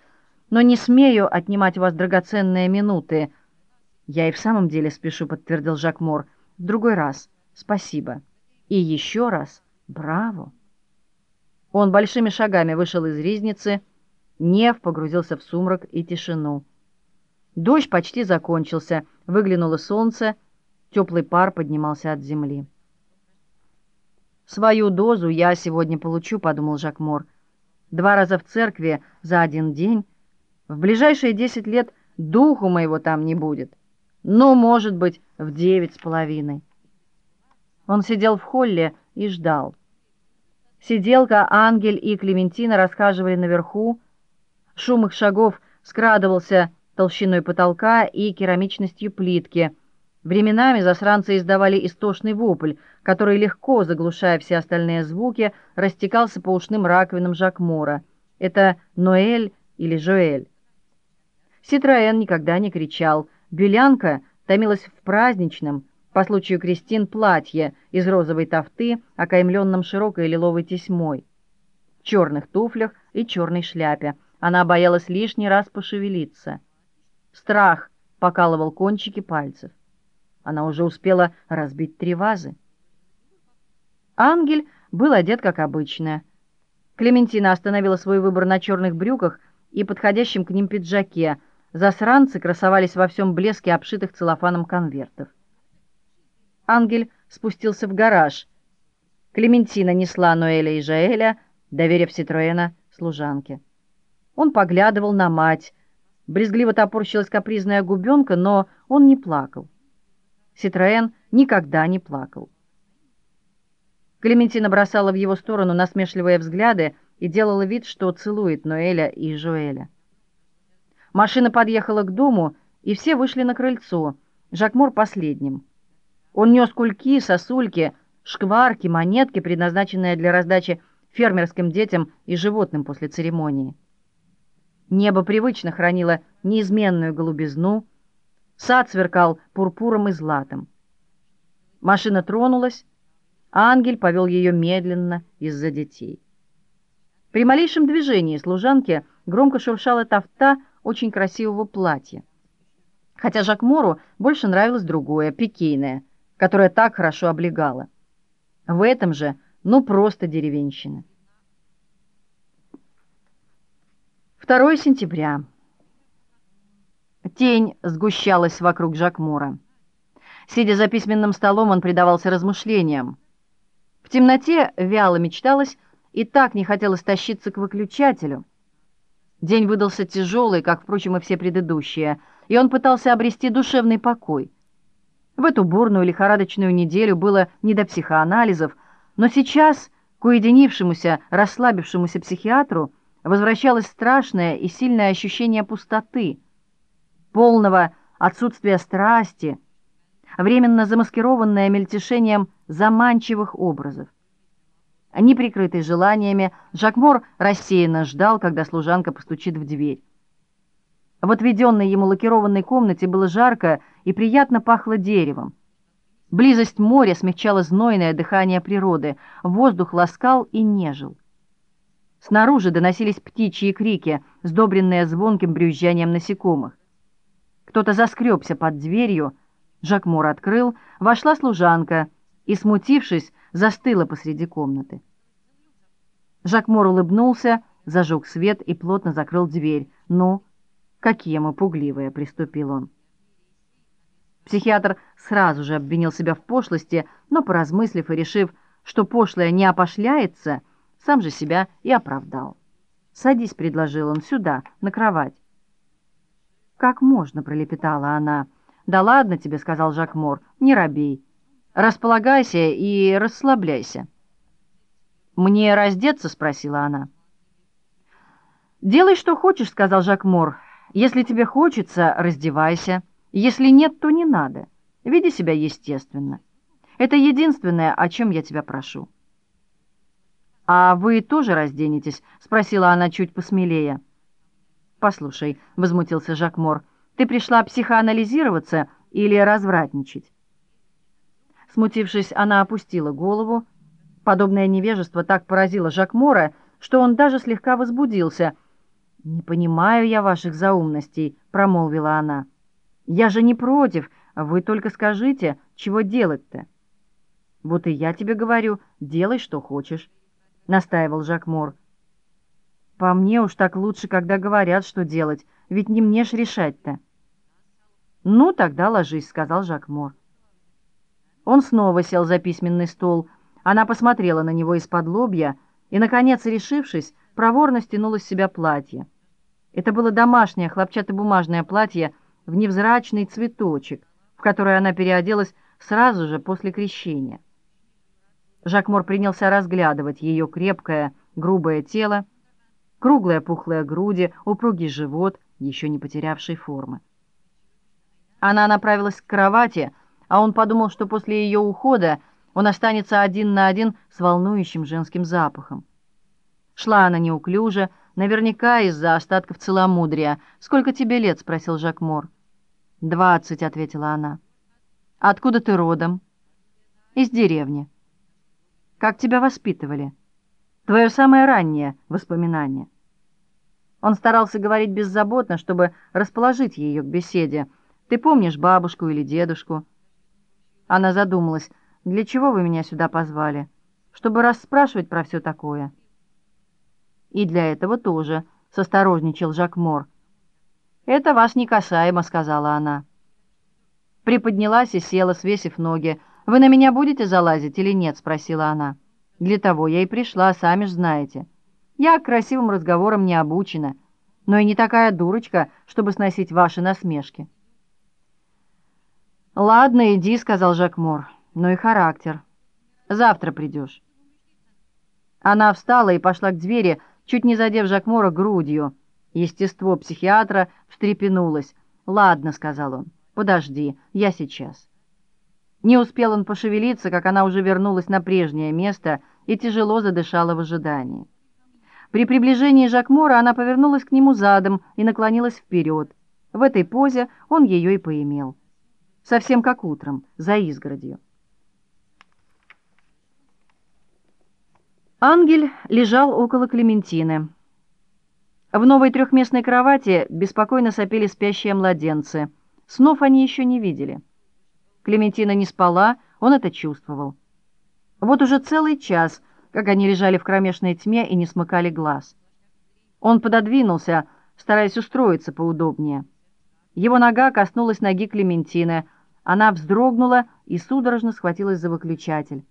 A: но не смею отнимать у вас драгоценные минуты». «Я и в самом деле спешу», — подтвердил Жакмор. «В другой раз. Спасибо. И еще раз. Браво!» Он большими шагами вышел из ризницы, Нев погрузился в сумрак и тишину. Дождь почти закончился, выглянуло солнце, теплый пар поднимался от земли. «Свою дозу я сегодня получу», — подумал Жак Мор. «Два раза в церкви за один день. В ближайшие десять лет духу моего там не будет. Но, может быть, в девять с половиной». Он сидел в холле и ждал. Сиделка, Ангель и Клементина расхаживали наверху. Шум их шагов скрадывался толщиной потолка и керамичностью плитки. Временами засранцы издавали истошный вопль, который, легко заглушая все остальные звуки, растекался по ушным раковинам Жакмора. Это Ноэль или Жоэль. Ситроэн никогда не кричал. Бюлянка томилась в праздничном, по случаю крестин платье из розовой тофты, окаймленном широкой лиловой тесьмой, в черных туфлях и черной шляпе. Она боялась лишний раз пошевелиться. Страх покалывал кончики пальцев. Она уже успела разбить три вазы. Ангель был одет как обычно. Клементина остановила свой выбор на черных брюках и подходящем к ним пиджаке. Засранцы красовались во всем блеске обшитых целлофаном конвертов. Ангель спустился в гараж. Клементина несла Ноэля и Жаэля, доверив Ситроэна служанке. Он поглядывал на мать. Брезгливо топорщилась капризная губенка, но он не плакал. Ситроэн никогда не плакал. Клементина бросала в его сторону насмешливые взгляды и делала вид, что целует Ноэля и Жоэля. Машина подъехала к дому, и все вышли на крыльцо, Жакмор последним. Он нес кульки, сосульки, шкварки, монетки, предназначенные для раздачи фермерским детям и животным после церемонии. Небо привычно хранило неизменную голубизну, сад сверкал пурпуром и златом. Машина тронулась, а ангель повел ее медленно из-за детей. При малейшем движении служанки громко шуршала тафта очень красивого платья. Хотя Жакмору больше нравилось другое, пикейное — которая так хорошо облегала. В этом же, ну просто деревенщина. 2 сентября. Тень сгущалась вокруг Жакмура. Сидя за письменным столом, он предавался размышлениям. В темноте вяло мечталось и так не хотелось тащиться к выключателю. День выдался тяжелый, как, впрочем, и все предыдущие — и он пытался обрести душевный покой. В эту бурную лихорадочную неделю было не до психоанализов, но сейчас к уединившемуся, расслабившемуся психиатру возвращалось страшное и сильное ощущение пустоты, полного отсутствия страсти, временно замаскированное мельтешением заманчивых образов. Не прикрытый желаниями, Жакмор рассеянно ждал, когда служанка постучит в дверь. В отведенной ему лакированной комнате было жарко и приятно пахло деревом. Близость моря смягчала знойное дыхание природы, воздух ласкал и нежил. Снаружи доносились птичьи крики, сдобренные звонким брюзжанием насекомых. Кто-то заскребся под дверью, Жакмор открыл, вошла служанка и, смутившись, застыла посреди комнаты. Жакмор улыбнулся, зажег свет и плотно закрыл дверь. «Ну, какие мы пугливые!» — приступил он. Психиатр сразу же обвинил себя в пошлости, но, поразмыслив и решив, что пошлое не опошляется, сам же себя и оправдал. «Садись», — предложил он, — «сюда, на кровать». «Как можно?» — пролепетала она. «Да ладно тебе», — сказал Жак Мор, — «не робей. Располагайся и расслабляйся». «Мне раздеться?» — спросила она. «Делай, что хочешь», — сказал Жак Мор. «Если тебе хочется, раздевайся. Если нет, то не надо. Веди себя естественно. Это единственное, о чем я тебя прошу». «А вы тоже разденетесь?» — спросила она чуть посмелее. «Послушай», — возмутился Жак Мор, — «ты пришла психоанализироваться или развратничать?» Смутившись, она опустила голову. Подобное невежество так поразило Жакмора, что он даже слегка возбудился. «Не понимаю я ваших заумностей», — промолвила она. «Я же не против, вы только скажите, чего делать-то?» «Вот и я тебе говорю, делай, что хочешь», — настаивал Жакмор. «По мне уж так лучше, когда говорят, что делать, ведь не мне ж решать-то». «Ну, тогда ложись», — сказал Жакмор. Он снова сел за письменный стол. Она посмотрела на него из-под лобья и, наконец, решившись, проворно стянула с себя платье. Это было домашнее хлопчатобумажное платье в невзрачный цветочек, в которое она переоделась сразу же после крещения. Жакмор принялся разглядывать ее крепкое, грубое тело, круглые пухлые груди, упругий живот, еще не потерявший формы. Она направилась к кровати, а он подумал, что после ее ухода он останется один на один с волнующим женским запахом. Шла она неуклюже, наверняка из-за остатков целомудрия. «Сколько тебе лет?» — спросил Жак Мор. «Двадцать», — ответила она. «Откуда ты родом?» «Из деревни». «Как тебя воспитывали?» «Твое самое раннее воспоминание». Он старался говорить беззаботно, чтобы расположить ее к беседе. «Ты помнишь бабушку или дедушку?» Она задумалась. «Для чего вы меня сюда позвали? Чтобы расспрашивать про все такое?» «И для этого тоже», — состорожничал Жак Мор. «Это вас не касаемо», — сказала она. Приподнялась и села, свесив ноги. «Вы на меня будете залазить или нет?» — спросила она. «Для того я и пришла, сами ж знаете. Я красивым разговорам не обучена, но и не такая дурочка, чтобы сносить ваши насмешки». «Ладно, иди», — сказал Жак Мор. «Ну и характер. Завтра придешь». Она встала и пошла к двери, чуть не задев Жакмора грудью. Естество психиатра встрепенулось. «Ладно», — сказал он, — «подожди, я сейчас». Не успел он пошевелиться, как она уже вернулась на прежнее место и тяжело задышала в ожидании. При приближении Жакмора она повернулась к нему задом и наклонилась вперед. В этой позе он ее и поимел совсем как утром, за изгородью. Ангель лежал около Клементины. В новой трехместной кровати беспокойно сопели спящие младенцы. Снов они еще не видели. Клементина не спала, он это чувствовал. Вот уже целый час, как они лежали в кромешной тьме и не смыкали глаз. Он пододвинулся, стараясь устроиться поудобнее. Его нога коснулась ноги Клементины — она вздрогнула и судорожно схватилась за выключатель.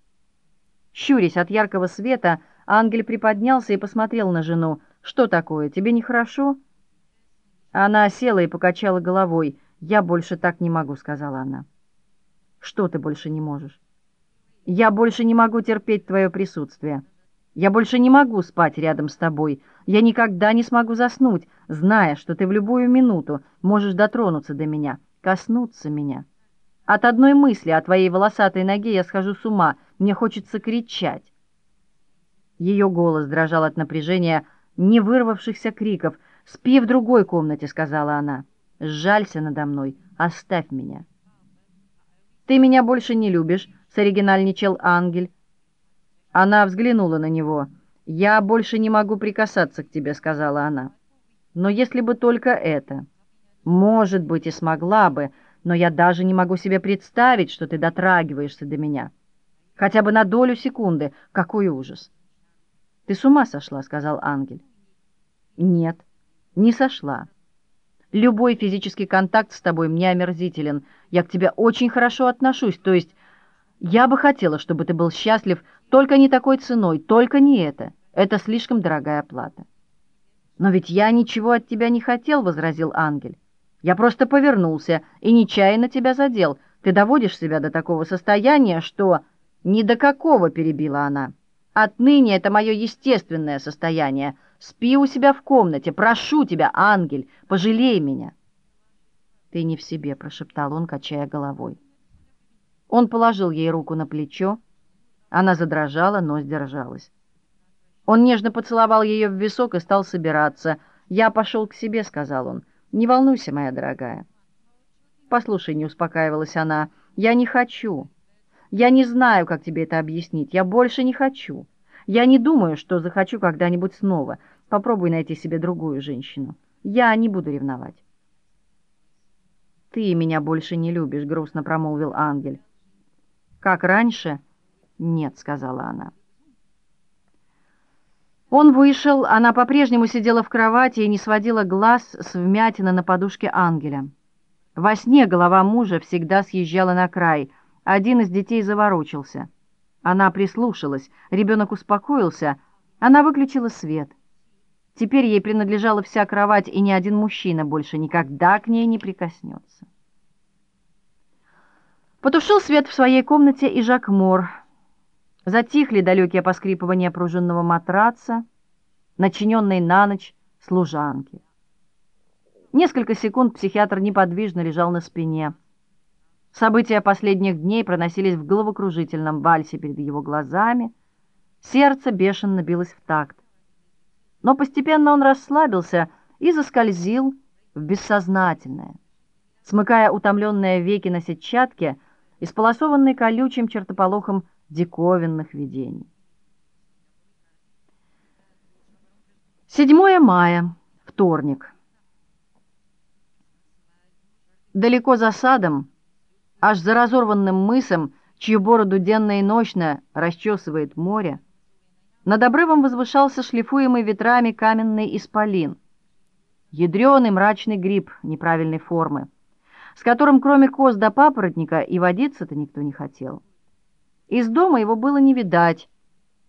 A: Щурясь от яркого света, ангель приподнялся и посмотрел на жену. «Что такое? Тебе нехорошо?» Она села и покачала головой. «Я больше так не могу», — сказала она. «Что ты больше не можешь?» «Я больше не могу терпеть твое присутствие. Я больше не могу спать рядом с тобой. Я никогда не смогу заснуть, зная, что ты в любую минуту можешь дотронуться до меня, коснуться меня. От одной мысли о твоей волосатой ноге я схожу с ума, мне хочется кричать». Ее голос дрожал от напряжения, не вырвавшихся криков — «Спи в другой комнате», — сказала она. «Сжалься надо мной, оставь меня». «Ты меня больше не любишь», — соригинальничал ангель. Она взглянула на него. «Я больше не могу прикасаться к тебе», — сказала она. «Но если бы только это...» «Может быть, и смогла бы, но я даже не могу себе представить, что ты дотрагиваешься до меня. Хотя бы на долю секунды. Какой ужас!» «Ты с ума сошла», — сказал ангель. «Нет» не сошла. Любой физический контакт с тобой мне омерзителен. Я к тебе очень хорошо отношусь, то есть я бы хотела, чтобы ты был счастлив, только не такой ценой, только не это. Это слишком дорогая плата. Но ведь я ничего от тебя не хотел, возразил ангель. Я просто повернулся и нечаянно тебя задел. Ты доводишь себя до такого состояния, что... Ни до какого, перебила она. Отныне это мое естественное состояние. Спи у себя в комнате. Прошу тебя, ангель, пожалей меня. Ты не в себе, прошептал он, качая головой. Он положил ей руку на плечо. Она задрожала, но сдержалась. Он нежно поцеловал ее в висок и стал собираться. «Я пошел к себе», — сказал он. «Не волнуйся, моя дорогая». «Послушай», — не успокаивалась она, — «я не хочу. Я не знаю, как тебе это объяснить. Я больше не хочу. Я не думаю, что захочу когда-нибудь снова. Попробуй найти себе другую женщину. Я не буду ревновать. «Ты меня больше не любишь», — грустно промолвил ангель. «Как раньше?» «Нет», — сказала она. Он вышел, она по-прежнему сидела в кровати и не сводила глаз с вмятины на подушке ангеля. Во сне голова мужа всегда съезжала на край. Один из детей заворочился. Она прислушалась, ребенок успокоился, она выключила свет — Теперь ей принадлежала вся кровать, и ни один мужчина больше никогда к ней не прикоснется. Потушил свет в своей комнате и Жак Мор. Затихли далекие поскрипывания пружинного матраца, начиненной на ночь служанки. Несколько секунд психиатр неподвижно лежал на спине. События последних дней проносились в головокружительном вальсе перед его глазами. Сердце бешено билось в такт. Но постепенно он расслабился и заскользил в бессознательное, смыкая утомленные веки на сетчатке, исполосованный колючим чертополохом диковинных видений. 7 мая, вторник. Далеко за садом, аж за разорванным мысом, чью бороду денно и ночно расчесывает море, над обрывом возвышался шлифуемый ветрами каменный исполин. Ядреный мрачный гриб неправильной формы, с которым кроме коз до папоротника и водиться-то никто не хотел. Из дома его было не видать.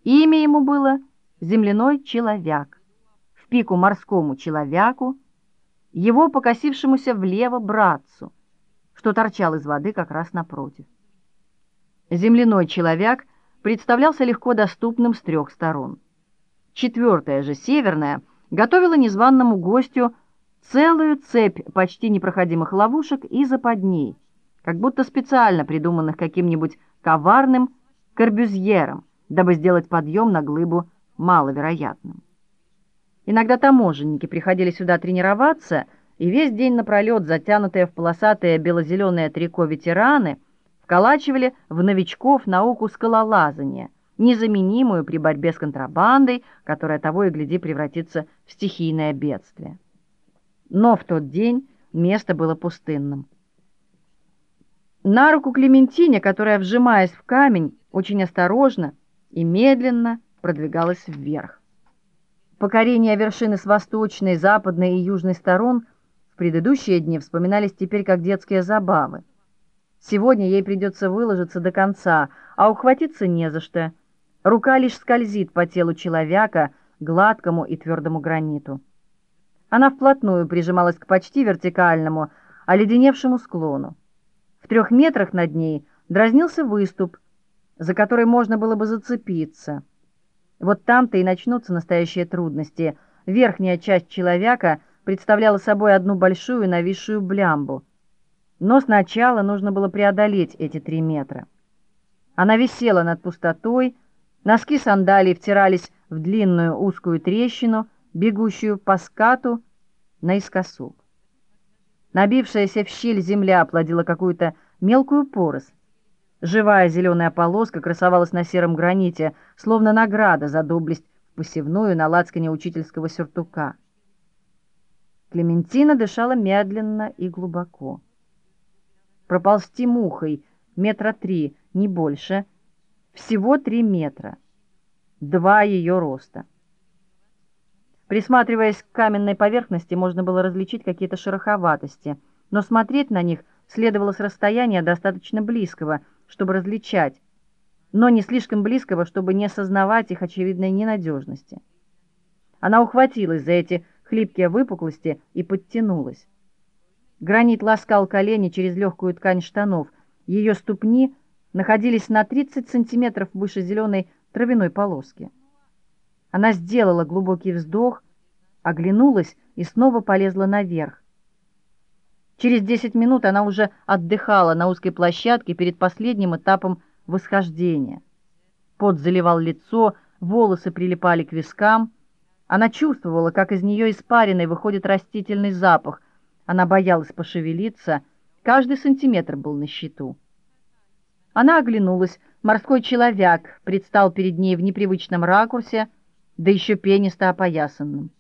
A: Имя ему было «Земляной человек». В пику морскому человеку, его покосившемуся влево братцу, что торчал из воды как раз напротив. Земляной человек — представлялся легко доступным с трех сторон. Четвертая же, северная, готовила незваному гостю целую цепь почти непроходимых ловушек и западней, как будто специально придуманных каким-нибудь коварным корбюзьером, дабы сделать подъем на глыбу маловероятным. Иногда таможенники приходили сюда тренироваться, и весь день напролет затянутые в полосатые бело-зеленые трико ветераны – вколачивали в новичков науку скалолазания, незаменимую при борьбе с контрабандой, которая того и гляди превратится в стихийное бедствие. Но в тот день место было пустынным. На руку Клементине, которая, вжимаясь в камень, очень осторожно и медленно продвигалась вверх. Покорение вершины с восточной, западной и южной сторон в предыдущие дни вспоминались теперь как детские забавы. Сегодня ей придется выложиться до конца, а ухватиться не за что. Рука лишь скользит по телу человека, гладкому и твердому граниту. Она вплотную прижималась к почти вертикальному, оледеневшему склону. В трех метрах над ней дразнился выступ, за который можно было бы зацепиться. Вот там-то и начнутся настоящие трудности. Верхняя часть человека представляла собой одну большую нависшую блямбу. Но сначала нужно было преодолеть эти три метра. Она висела над пустотой, носки сандалий втирались в длинную узкую трещину, бегущую по скату наискосок. Набившаяся в щель земля оплодила какую-то мелкую поросль. Живая зеленая полоска красовалась на сером граните, словно награда за доблесть в посевную на лацкане учительского сюртука. Клементина дышала медленно и глубоко. Проползти мухой метра три, не больше, всего три метра, два ее роста. Присматриваясь к каменной поверхности, можно было различить какие-то шероховатости, но смотреть на них следовало с расстояния достаточно близкого, чтобы различать, но не слишком близкого, чтобы не осознавать их очевидной ненадежности. Она ухватилась за эти хлипкие выпуклости и подтянулась. Гранит ласкал колени через легкую ткань штанов. Ее ступни находились на 30 сантиметров выше зеленой травяной полоски. Она сделала глубокий вздох, оглянулась и снова полезла наверх. Через 10 минут она уже отдыхала на узкой площадке перед последним этапом восхождения. Пот заливал лицо, волосы прилипали к вискам. Она чувствовала, как из нее испаренной выходит растительный запах. Она боялась пошевелиться, каждый сантиметр был на счету. Она оглянулась, морской человек предстал перед ней в непривычном ракурсе, да еще пенисто опоясанным.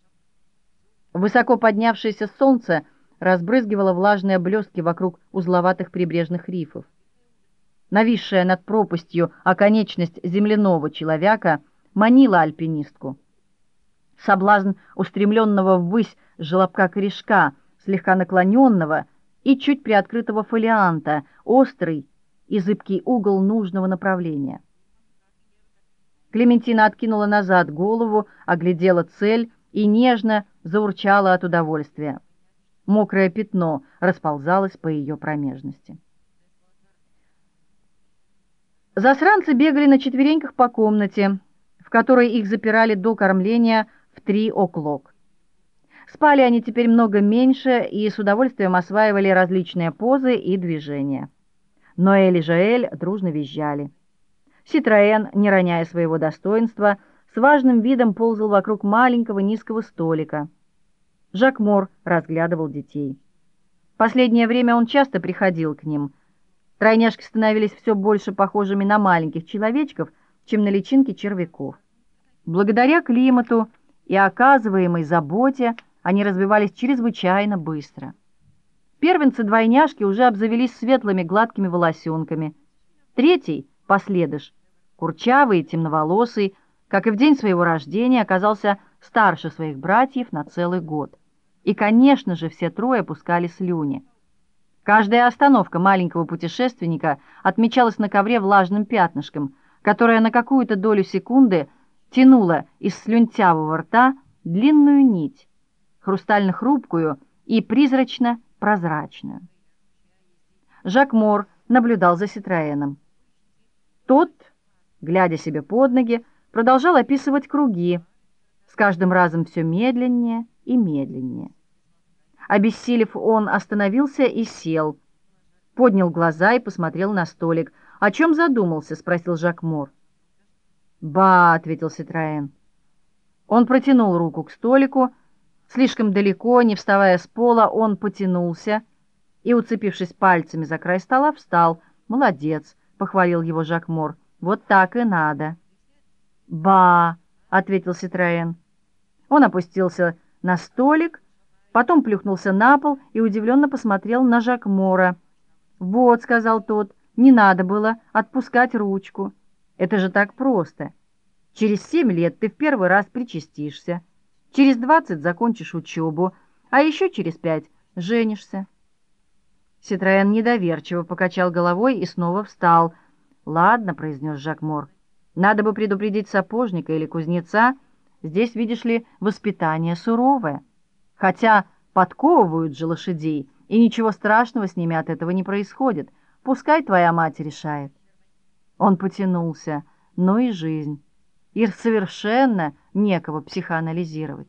A: Высоко поднявшееся солнце разбрызгивало влажные блестки вокруг узловатых прибрежных рифов. Нависшая над пропастью оконечность земляного человека манила альпинистку. Соблазн устремленного ввысь желобка корешка, слегка наклоненного и чуть приоткрытого фолианта, острый и зыбкий угол нужного направления. Клементина откинула назад голову, оглядела цель и нежно заурчала от удовольствия. Мокрое пятно расползалось по ее промежности. Засранцы бегали на четвереньках по комнате, в которой их запирали до кормления в три оклок. Спали они теперь много меньше и с удовольствием осваивали различные позы и движения. Ноэль и Жаэль дружно визжали. Ситроен, не роняя своего достоинства, с важным видом ползал вокруг маленького низкого столика. Жак Мор разглядывал детей. Последнее время он часто приходил к ним. Тройняшки становились все больше похожими на маленьких человечков, чем на личинки червяков. Благодаря климату и оказываемой заботе они развивались чрезвычайно быстро. Первенцы-двойняшки уже обзавелись светлыми гладкими волосенками. Третий — последыш. Курчавый и темноволосый, как и в день своего рождения, оказался старше своих братьев на целый год. И, конечно же, все трое пускали слюни. Каждая остановка маленького путешественника отмечалась на ковре влажным пятнышком, которое на какую-то долю секунды тянуло из слюнтявого рта длинную нить, хрустально-хрупкую и призрачно-прозрачную. Жак Мор наблюдал за Ситроеном. Тот, глядя себе под ноги, продолжал описывать круги, с каждым разом все медленнее и медленнее. Обессилев, он остановился и сел, поднял глаза и посмотрел на столик. «О чем задумался?» — спросил Жак Мор. «Ба!» — ответил Ситроен. Он протянул руку к столику, слишком далеко, не вставая с пола, он потянулся и, уцепившись пальцами за край стола, встал. «Молодец!» — похвалил его Жак Мор. «Вот так и надо». «Ба!» — ответил Ситроен. Он опустился на столик, потом плюхнулся на пол и удивленно посмотрел на Жак Мора. «Вот», — сказал тот, — «не надо было отпускать ручку. Это же так просто. Через семь лет ты в первый раз причастишься, через двадцать закончишь учебу, а еще через пять женишься». Ситроен недоверчиво покачал головой и снова встал. «Ладно», — произнес Жак Мор, — «надо бы предупредить сапожника или кузнеца. Здесь, видишь ли, воспитание суровое». Хотя подковывают же лошадей, и ничего страшного с ними от этого не происходит. Пускай твоя мать решает. Он потянулся. Ну и жизнь. И совершенно некого психоанализировать.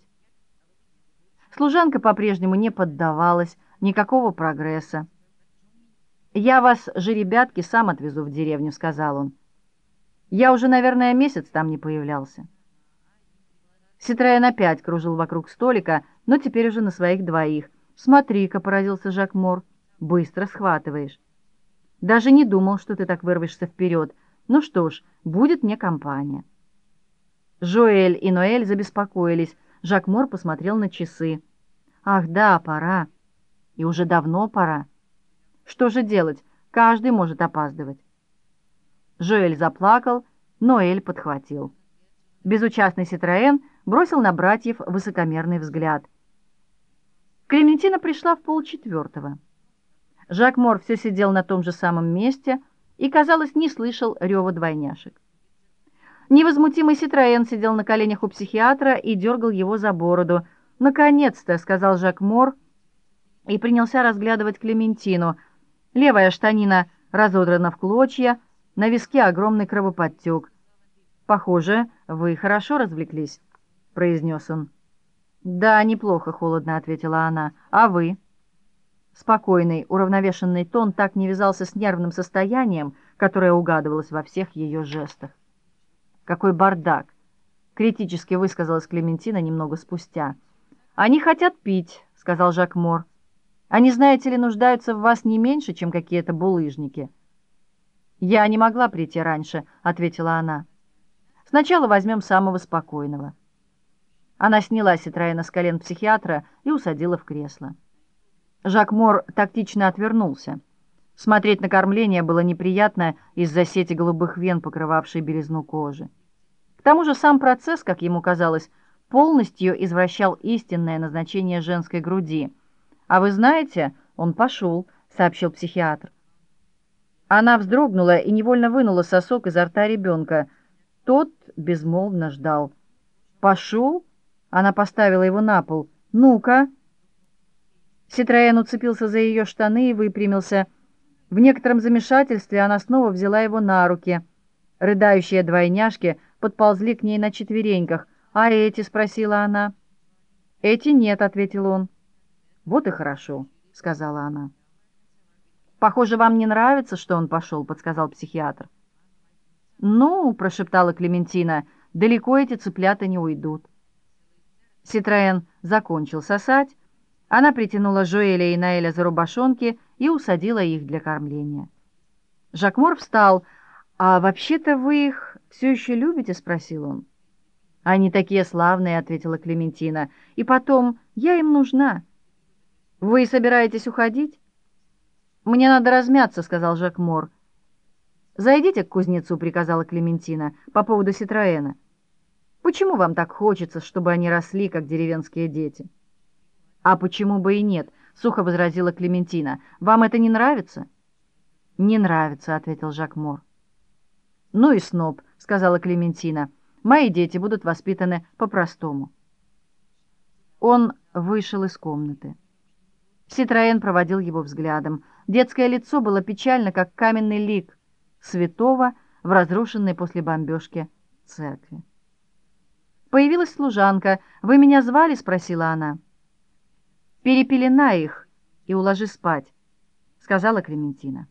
A: Служанка по-прежнему не поддавалась, никакого прогресса. «Я вас, же, ребятки, сам отвезу в деревню», — сказал он. «Я уже, наверное, месяц там не появлялся». Ситроен опять кружил вокруг столика, но теперь уже на своих двоих. «Смотри-ка», — поразился Жак Мор, — «быстро схватываешь». «Даже не думал, что ты так вырвешься вперед. Ну что ж, будет мне компания». Жоэль и Ноэль забеспокоились. Жак Мор посмотрел на часы. «Ах, да, пора. И уже давно пора». Что же делать? Каждый может опаздывать. Жоэль заплакал, Ноэль подхватил. Безучастный Ситроен бросил на братьев высокомерный взгляд. Клементина пришла в полчетвертого. Жак Мор все сидел на том же самом месте и, казалось, не слышал рева двойняшек. Невозмутимый Ситроен сидел на коленях у психиатра и дергал его за бороду. «Наконец-то!» — сказал Жак Мор и принялся разглядывать Клементину — Левая штанина разодрана в клочья, на виске огромный кровоподтек. «Похоже, вы хорошо развлеклись», — произнес он. «Да, неплохо», — холодно ответила она. «А вы?» Спокойный, уравновешенный тон так не вязался с нервным состоянием, которое угадывалось во всех ее жестах. «Какой бардак!» — критически высказалась Клементина немного спустя. «Они хотят пить», — сказал Жак Мор. Они, знаете ли, нуждаются в вас не меньше, чем какие-то булыжники». «Я не могла прийти раньше», — ответила она. «Сначала возьмем самого спокойного». Она сняла Ситроена с колен психиатра и усадила в кресло. Жак Мор тактично отвернулся. Смотреть на кормление было неприятно из-за сети голубых вен, покрывавшей белизну кожи. К тому же сам процесс, как ему казалось, полностью извращал истинное назначение женской груди — «А вы знаете, он пошел», — сообщил психиатр. Она вздрогнула и невольно вынула сосок изо рта ребенка. Тот безмолвно ждал. «Пошел?» — она поставила его на пол. «Ну-ка!» Ситроен уцепился за ее штаны и выпрямился. В некотором замешательстве она снова взяла его на руки. Рыдающие двойняшки подползли к ней на четвереньках. «А эти?» — спросила она. «Эти нет», — ответил он. «Вот и хорошо», — сказала она. «Похоже, вам не нравится, что он пошел», — подсказал психиатр. «Ну», — прошептала Клементина, — «далеко эти цыплята не уйдут». Ситроен закончил сосать. Она притянула Жоэля и Наэля за рубашонки и усадила их для кормления. Жакмор встал. «А вообще-то вы их все еще любите?» — спросил он. «Они такие славные», — ответила Клементина. «И потом, я им нужна». «Вы собираетесь уходить?» «Мне надо размяться», — сказал Жак Мор. «Зайдите к кузнецу», — приказала Клементина, — «по поводу Ситроэна. Почему вам так хочется, чтобы они росли, как деревенские дети?» «А почему бы и нет?» — сухо возразила Клементина. «Вам это не нравится?» «Не нравится», — ответил Жак Мор. «Ну и сноб», — сказала Клементина. «Мои дети будут воспитаны по-простому». Он вышел из комнаты. Ситроен проводил его взглядом. Детское лицо было печально, как каменный лик святого в разрушенной после бомбежки церкви. Появилась служанка. «Вы меня звали?» — спросила она. «Перепелена их и уложи спать», — сказала Клементина.